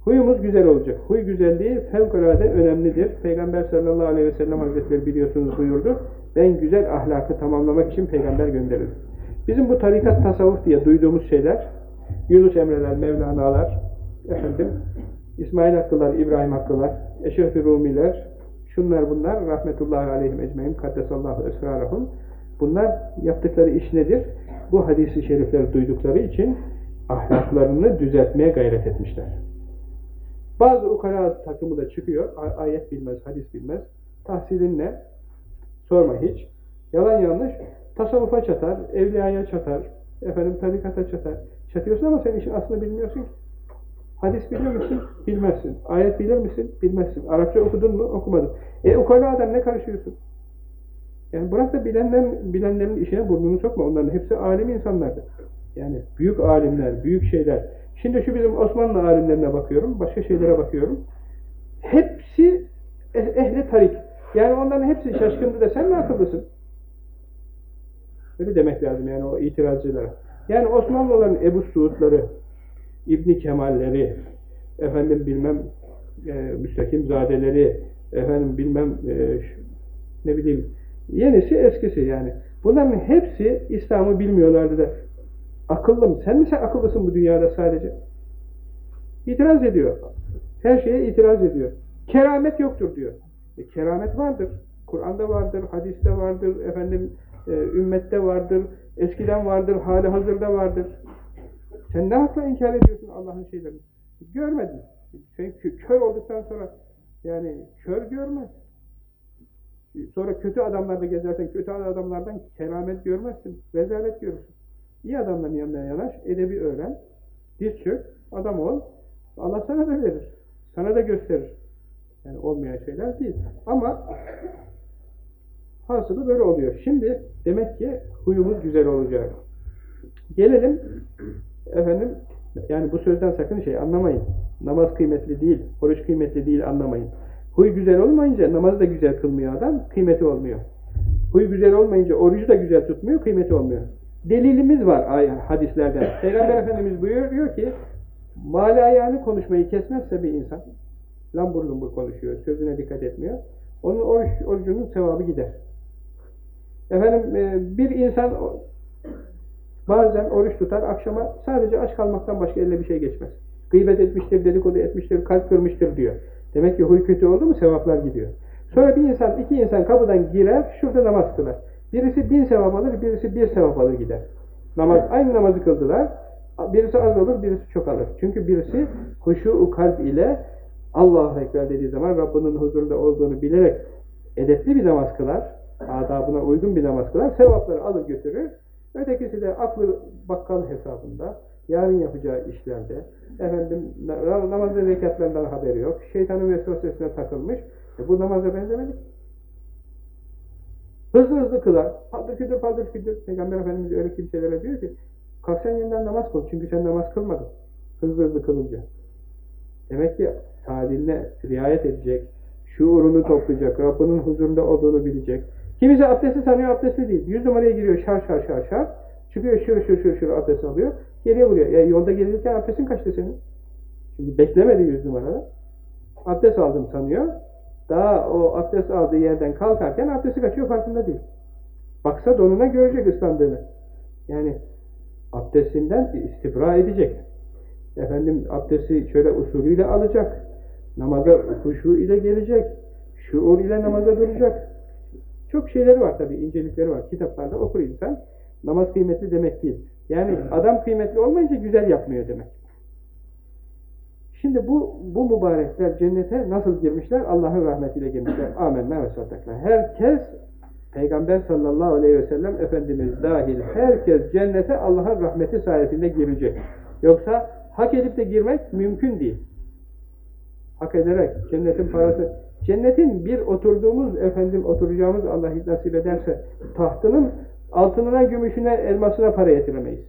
Huyumuz güzel olacak. Huy güzelliği fevkalade önemlidir. Peygamber sallallahu aleyhi ve sellem hazretleri biliyorsunuz buyurdu. Ben güzel ahlakı tamamlamak için peygamber gönderirim. Bizim bu tarikat tasavvuf diye duyduğumuz şeyler, Yunus Emre'ler, Mevlana'lar, efendim, İsmail Hakkılar, İbrahim Hakkılar, Eşref-i Rumiler, şunlar bunlar, rahmetullahi aleyhim ecmaîn, kaddesallahu esrarahum. Bunlar yaptıkları iş nedir? Bu hadisi şerifleri duydukları için ahlaklarını düzeltmeye gayret etmişler. Bazı ukala takımı da çıkıyor, ayet bilmez, hadis bilmez. Tahsilin ne? Sorma hiç. Yalan yanlış, tasavvufa çatar, evliyaya çatar, efendim tarikata çatar. Çatıyorsun ama sen işin aslını bilmiyorsun ki. Hadis biliyor musun? Bilmezsin. Ayet bilir misin? Bilmezsin. Arapça okudun mu? Okumadın. E ukala adam ne karışıyorsun? Yani bırak da bilenlerin, bilenlerin işine burnunu sokma. Onların hepsi alim insanlardı. Yani büyük alimler, büyük şeyler. Şimdi şu bizim Osmanlı alimlerine bakıyorum, başka şeylere bakıyorum. Hepsi eh, ehli tarik. Yani onların hepsi şaşkındı da sen mi akıllısın? Öyle demek lazım yani o itirazcılara. Yani Osmanlıların Ebu Suudları, İbni Kemalleri, efendim bilmem e, müstakim zadeleri, efendim bilmem e, ne bileyim yenisi eskisi yani. Bunların hepsi İslam'ı bilmiyorlardı da akıllım. Sen mi sen akıllısın bu dünyada sadece? İtiraz ediyor. Her şeye itiraz ediyor. Keramet yoktur diyor. E, keramet vardır. Kur'an'da vardır, hadiste vardır, efendim e, ümmette vardır, eskiden vardır, hali hazırda vardır. Sen ne hakla inkar ediyorsun Allah'ın şeylerini? Görmedin. Sen kör olduktan sonra yani kör görmez. Sonra kötü adamlarda gezersen kötü adamlardan keramet görmezsin. Rezalet görürsün. İyi adamların yanına yanaş, edebi öğren, diz çök, adam ol. Allah sana da verir. Sana da gösterir. Yani olmayan şeyler değil. Ama hasılı böyle oluyor. Şimdi demek ki huyumuz güzel olacak. Gelelim efendim yani bu sözden sakın şey anlamayın. Namaz kıymetli değil, oruç kıymetli değil anlamayın. Huy güzel olmayınca namazı da güzel kılmıyor adam, kıymeti olmuyor. Huy güzel olmayınca orucu da güzel tutmuyor, kıymeti olmuyor. Delilimiz var hadislerden. Peygamber Efendimiz buyuruyor ki mali ayağını konuşmayı kesmezse bir insan lambur lumbur konuşuyor, sözüne dikkat etmiyor. Onun oruç, orucunun sevabı gider. Efendim e, bir insan bazen oruç tutar, akşama sadece aç kalmaktan başka eline bir şey geçmez. Gıybet etmiştir, dedikodu etmiştir, kalp kırmıştır diyor. Demek ki huy kötü oldu mu sevaplar gidiyor. Sonra bir insan, iki insan kapıdan girer, şurada namaz kılar. Birisi bin sevap alır, birisi bir sevap alır gider. Namaz, aynı namazı kıldılar. Birisi az alır, birisi çok alır. Çünkü birisi huşu kalp ile Allahu Ekber dediği zaman Rabbinin huzurunda olduğunu bilerek edepli bir namaz kılar, adabına uygun bir namaz kılar, sevapları alır götürür. Ötekisi de aklı bakkal hesabında, yarın yapacağı işlerde, efendim namazın rekatlarından haberi yok, şeytanın vesvesesine takılmış, e bu namaza benzemedi. Hızlı hızlı kılar, paldır küldür paldır küldür. Peygamber Efendimiz öyle kimselere diyor ki, kalk sen yeniden namaz kıl, çünkü sen namaz kılmadın. Hızlı hızlı kılınca. Demek ki tadiline riayet edecek, şuurunu toplayacak, Rabbinin huzurunda olduğunu bilecek. Kimisi abdesti sanıyor, abdestli değil. Yüz numaraya giriyor, şar şar şar şar. Çıkıyor, şır şır şır şır abdest alıyor. Geriye vuruyor. Ya yolda gelirken abdestin kaçtı senin? Şimdi beklemedi yüz numarada. Abdest aldım sanıyor. Daha o abdest aldığı yerden kalkarken abdesti kaçıyor farkında değil. Baksa donuna görecek ıslandığını. Yani abdestinden istibra edecek. Efendim abdesti şöyle usulüyle alacak. Namaza huşu ile gelecek. Şuur ile namaza duracak. Çok şeyleri var tabii, incelikleri var. Kitaplarda okur insan. Namaz kıymetli demek değil. Yani adam kıymetli olmayınca güzel yapmıyor demek. Şimdi bu bu mübarekler cennete nasıl girmişler? Allah'ın rahmetiyle girmişler. Amenna ve. Herkes Peygamber sallallahu aleyhi ve sellem Efendimiz dahil herkes cennete Allah'ın rahmeti sayesinde girecek. Yoksa hak edip de girmek mümkün değil. Hak ederek cennetin parası cennetin bir oturduğumuz efendim oturacağımız Allah nasip ederse tahtının altınına, gümüşüne, elmasına para yetiremeyiz.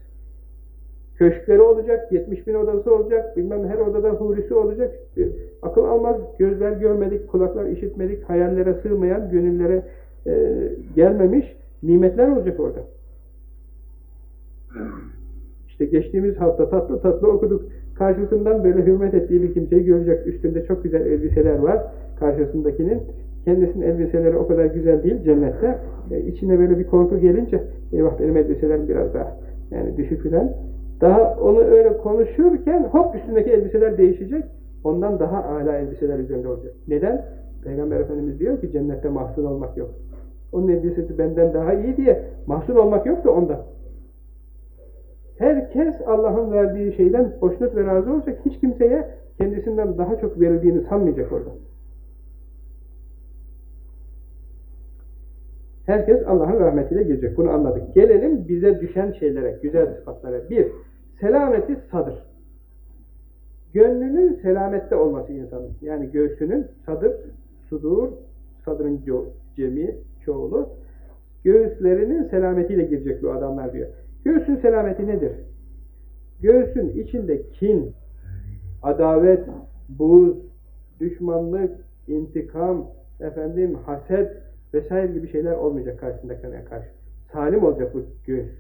Köşkleri olacak, 70 bin odası olacak, bilmem her odada hurisi olacak. Akıl almaz, gözler görmedik, kulaklar işitmedik, hayallere sığmayan, gönüllere e, gelmemiş nimetler olacak orada. İşte geçtiğimiz hafta tatlı tatlı okuduk. Karşısından böyle hürmet ettiği bir kimseyi görecek. Üstünde çok güzel elbiseler var karşısındakinin. Kendisinin elbiseleri o kadar güzel değil cennette. E, içine böyle bir korku gelince eyvah benim elbiselerim biraz daha yani düşük filan. Daha onu öyle konuşurken hop üstündeki elbiseler değişecek. Ondan daha âlâ elbiseler üzerinde olacak. Neden? Peygamber Efendimiz diyor ki cennette mahzun olmak yok. Onun elbisesi benden daha iyi diye mahzun olmak yok da ondan. Herkes Allah'ın verdiği şeyden hoşnut ve razı olacak. Hiç kimseye kendisinden daha çok verildiğini sanmayacak orada. Herkes Allah'ın rahmetiyle girecek. Bunu anladık. Gelelim bize düşen şeylere, güzel sıfatlara. Bir, selameti sadır. Gönlünün selamette olması insanın. Yani göğsünün sadır, sudur, sadrın cemi, çoğulu. Göğüslerinin selametiyle girecek bu adamlar diyor. Göğsün selameti nedir? Göğsün içinde kin, adavet, buz, düşmanlık, intikam, efendim haset vesaire gibi şeyler olmayacak karşısındakine karşı. Salim olacak bu göğüs.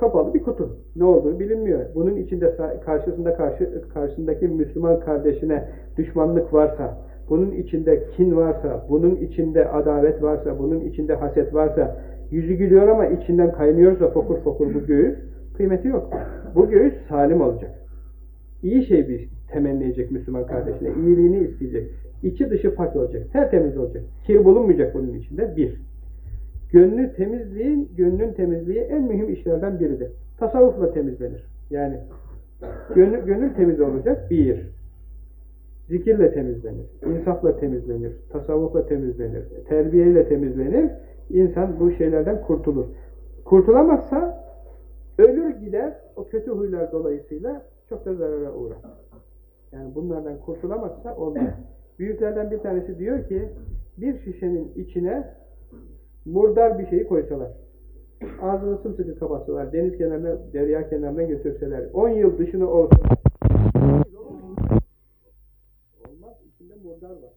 Kapalı bir kutu. Ne olduğu bilinmiyor. Bunun içinde karşısında karşı karşısındaki Müslüman kardeşine düşmanlık varsa, bunun içinde kin varsa, bunun içinde adavet varsa, bunun içinde haset varsa, yüzü gülüyor ama içinden kaynıyorsa fokur fokur bu göğüs, kıymeti yok. Bu göğüs salim olacak. İyi şey bir temenniyecek Müslüman kardeşine, iyiliğini isteyecek. İçi dışı pak olacak, tertemiz olacak. Kir bulunmayacak bunun içinde, bir. Gönlü temizliğin, gönlün temizliği en mühim işlerden biridir. Tasavvufla temizlenir. Yani gönül, gönül temiz olacak, bir. Zikirle temizlenir, insafla temizlenir, tasavvufla temizlenir, terbiyeyle temizlenir. İnsan bu şeylerden kurtulur. Kurtulamazsa ölür gider o kötü huylar dolayısıyla çok da zarara uğrar. Yani bunlardan kurtulamazsa olmaz. Büyüklerden bir tanesi diyor ki bir şişenin içine murdar bir şeyi koysalar, ağzını sımsıkı kapatsalar, deniz kenarına, derya kenarına götürseler, 10 yıl dışını olsa olmaz, içinde murdar var.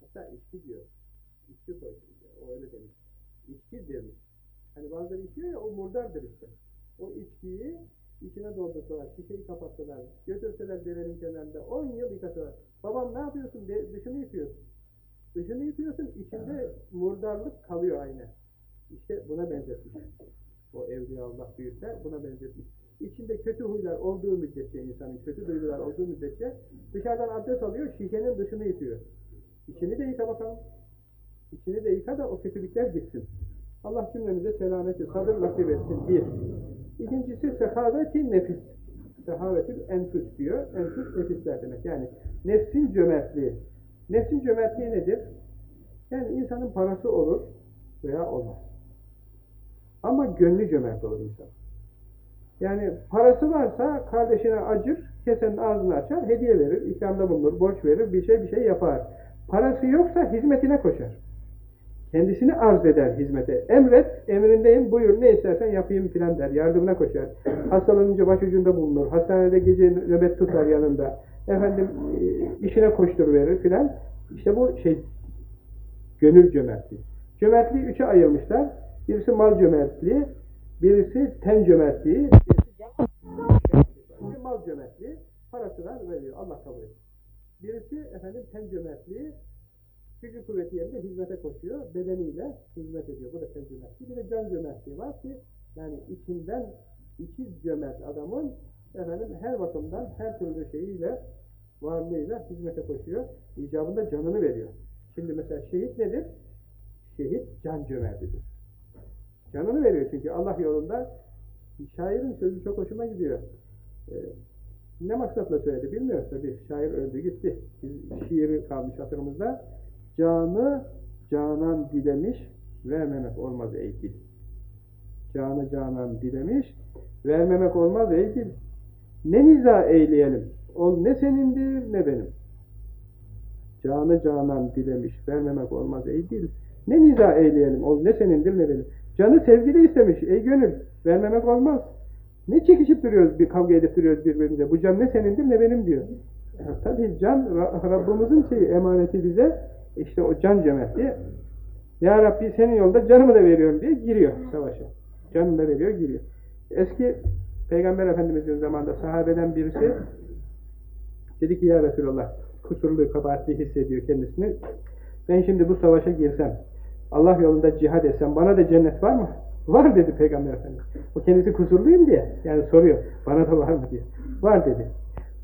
Hatta içki diyor. İçki koysun diyor. O öyle demiş. İçki demiş. Hani bazıları içiyor ya, o murdardır işte. O içkiyi içine doldursalar, şişeyi kapatsalar, götürseler derenin kenarında, 10 yıl yıkasalar. Babam ne yapıyorsun? De, dışını yıkıyorsun. Dışını yıkıyorsun, içinde murdarlık kalıyor aynı. İşte buna benzetmiş. O evliya Allah büyükler buna benzetmiş. İçinde kötü huylar olduğu müddetçe insanın, kötü duygular olduğu müddetçe dışarıdan abdest alıyor, şişenin dışını yıkıyor. İçini de yıka bakalım. İçini de yıka da o kötülükler gitsin. Allah cümlemize selameti, sabır nasip etsin. Bir. İkincisi sehaveti nefis. Sehavetül enfüs diyor. Enfüs nefisler demek. Yani nefsin cömertliği. Nefsin cömertliği nedir? Yani insanın parası olur veya olmaz. Ama gönlü cömert olur insan. Yani parası varsa kardeşine acır, kesenin ağzını açar, hediye verir, ikramda bulunur, borç verir, bir şey bir şey yapar. Parası yoksa hizmetine koşar. Kendisini arz eder hizmete. Emret, emrindeyim, buyur ne istersen yapayım filan der. Yardımına koşar. Hastalanınca başucunda bulunur. Hastanede gece nöbet tutar yanında. Efendim işine koştur verir filan. İşte bu şey gönül cömertliği. Cömertliği üçe ayırmışlar. Birisi mal cömertliği, birisi ten cömertliği, birisi mal cömertliği. Parası var veriyor. Allah kabul etsin. Birisi efendim ten cömertliği, gücü kuvveti yerinde hizmete koşuyor, bedeniyle hizmet ediyor. Bu da ten cömertliği. Bir de can cömertliği var ki, yani içinden içi cömert adamın efendim her bakımdan, her türlü şeyiyle, varlığıyla hizmete koşuyor. İcabında canını veriyor. Şimdi mesela şehit nedir? Şehit can cömertidir. Canını veriyor çünkü Allah yolunda şairin sözü çok hoşuma gidiyor. Ee, ne maksatla söyledi bilmiyoruz tabi. Şair öldü gitti. Şiiri kalmış hatırımızda. Canı canan dilemiş, vermemek olmaz ey dil. Canı canan dilemiş, vermemek olmaz ey dil. Ne niza eyleyelim? O ne senindir ne benim. Canı canan dilemiş, vermemek olmaz ey dil. Ne niza eyleyelim? O ne senindir ne benim. Canı sevgili istemiş ey gönül, vermemek olmaz. Ne çekişip duruyoruz, bir kavga edip duruyoruz birbirimize. Bu can ne senindir ne benim diyor. Tabii can Rabbimizin şeyi, emaneti bize işte o can cömertliği. Ya Rabbi senin yolda canımı da veriyorum diye giriyor savaşa. Canını da veriyor, giriyor. Eski Peygamber Efendimiz'in zamanında sahabeden birisi dedi ki ya Resulallah kusurlu, kabahatli hissediyor kendisini. Ben şimdi bu savaşa girsem, Allah yolunda cihad etsem bana da cennet var mı? Var dedi Peygamber Efendimiz. O kendisi kusurluyum diye. Yani soruyor. Bana da var mı diye. Var dedi.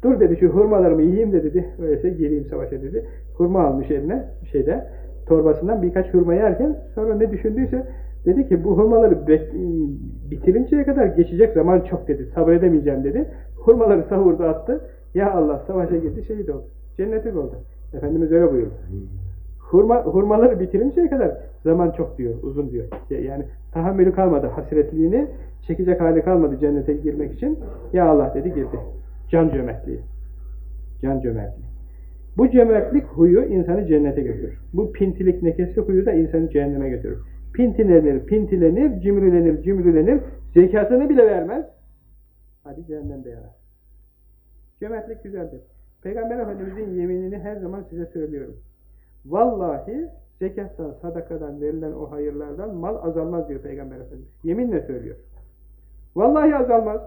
Dur dedi şu hurmalarımı yiyeyim de dedi. Öyleyse gireyim savaşa dedi. Hurma almış eline şeyde torbasından birkaç hurma yerken sonra ne düşündüyse dedi ki bu hurmaları bitirinceye kadar geçecek zaman çok dedi. Sabredemeyeceğim dedi. Hurmaları savurdu attı. Ya Allah savaşa gitti şehit oldu. Cennete oldu. Efendimiz öyle buyurdu. Hurma, hurmaları bitirinceye kadar zaman çok diyor, uzun diyor. Yani tahammülü kalmadı, hasretliğini çekecek hali kalmadı cennete girmek için. Ya Allah dedi girdi. Can cömertliği. Can cömertliği. Bu cömertlik huyu insanı cennete götürür. Bu pintilik nekesli huyu da insanı cehenneme götürür. Pintilenir, pintilenir, cimrilenir, cimrilenir, zekatını bile vermez. Hadi cehennemde yanar. Cömertlik güzeldir. Peygamber Efendimizin yeminini her zaman size söylüyorum. Vallahi zekattan, sadakadan verilen o hayırlardan mal azalmaz diyor Peygamber Efendimiz. Yeminle söylüyor. Vallahi azalmaz.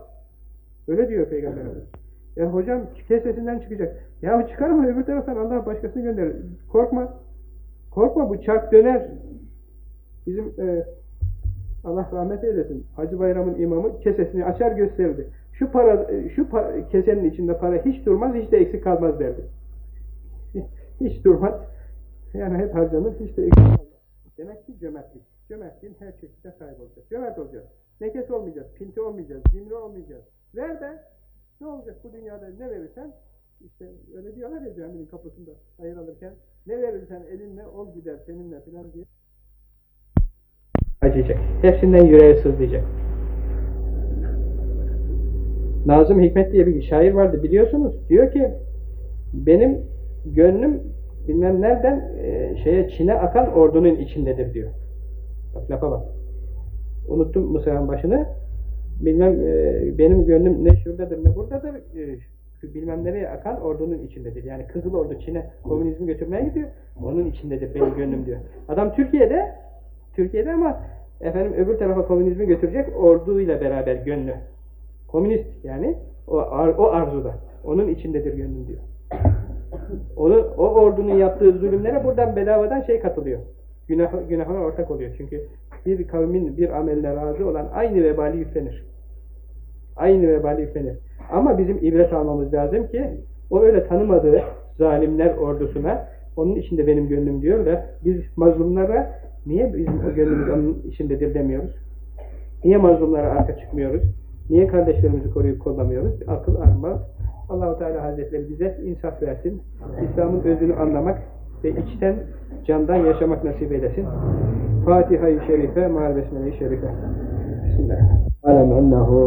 Öyle diyor Peygamber Efendimiz. Ya hocam kesesinden çıkacak. Ya çıkarma öbür taraftan Allah başkasını gönderir. Korkma. Korkma bu çark döner. Bizim e, Allah rahmet eylesin. Hacı Bayram'ın imamı kesesini açar gösterirdi. Şu para, şu para, kesenin içinde para hiç durmaz, hiç de eksik kalmaz derdi. hiç durmaz. Yani hep harcanır, hiç de eksik kalmaz. Demek ki cömertlik. Cömertliğin her çeşitine sahip olacağız. Cömert olacağız. Nekes olmayacağız, pinti olmayacağız, cimri olmayacağız. Ver be! Ne olacak bu dünyada ne verirsen, işte öyle diyorlar ya caminin kapısında hayır alırken, ne verirsen elinle ol gider seninle filan diye. Acıyacak. Hepsinden yüreğe sızlayacak. Nazım Hikmet diye bir şair vardı biliyorsunuz. Diyor ki benim gönlüm bilmem nereden e, şeye Çin'e akan ordunun içindedir diyor. Bak lafa bak. Unuttum Mısır'ın başını. Bilmem e, benim gönlüm ne şuradadır ne buradadır. E, bilmem nereye akan ordunun içindedir. Yani Kızıl Ordu Çin'e komünizmi götürmeye gidiyor. Onun içindedir benim gönlüm diyor. Adam Türkiye'de Türkiye'de ama efendim öbür tarafa komünizmi götürecek orduyla beraber gönlü. Komünist yani o, o arzuda. Onun içindedir gönlüm diyor. Onu, o ordunun yaptığı zulümlere buradan bedavadan şey katılıyor. Günah, günahına ortak oluyor. Çünkü bir kavmin bir ameline razı olan aynı vebali yüklenir. Aynı vebali yüklenir. Ama bizim ibret almamız lazım ki o öyle tanımadığı zalimler ordusuna onun içinde benim gönlüm diyor ve biz mazlumlara niye bizim o gönlümüz onun içindedir demiyoruz? Niye mazlumlara arka çıkmıyoruz? Niye kardeşlerimizi koruyup kollamıyoruz? Akıl armaz. Allahu Teala Hazretleri bize insaf versin. İslam'ın özünü anlamak ve içten candan yaşamak nasip eylesin. Fatiha-i Şerife, Mâl Besmele-i Şerife. Bismillahirrahmanirrahim. Alem ennehu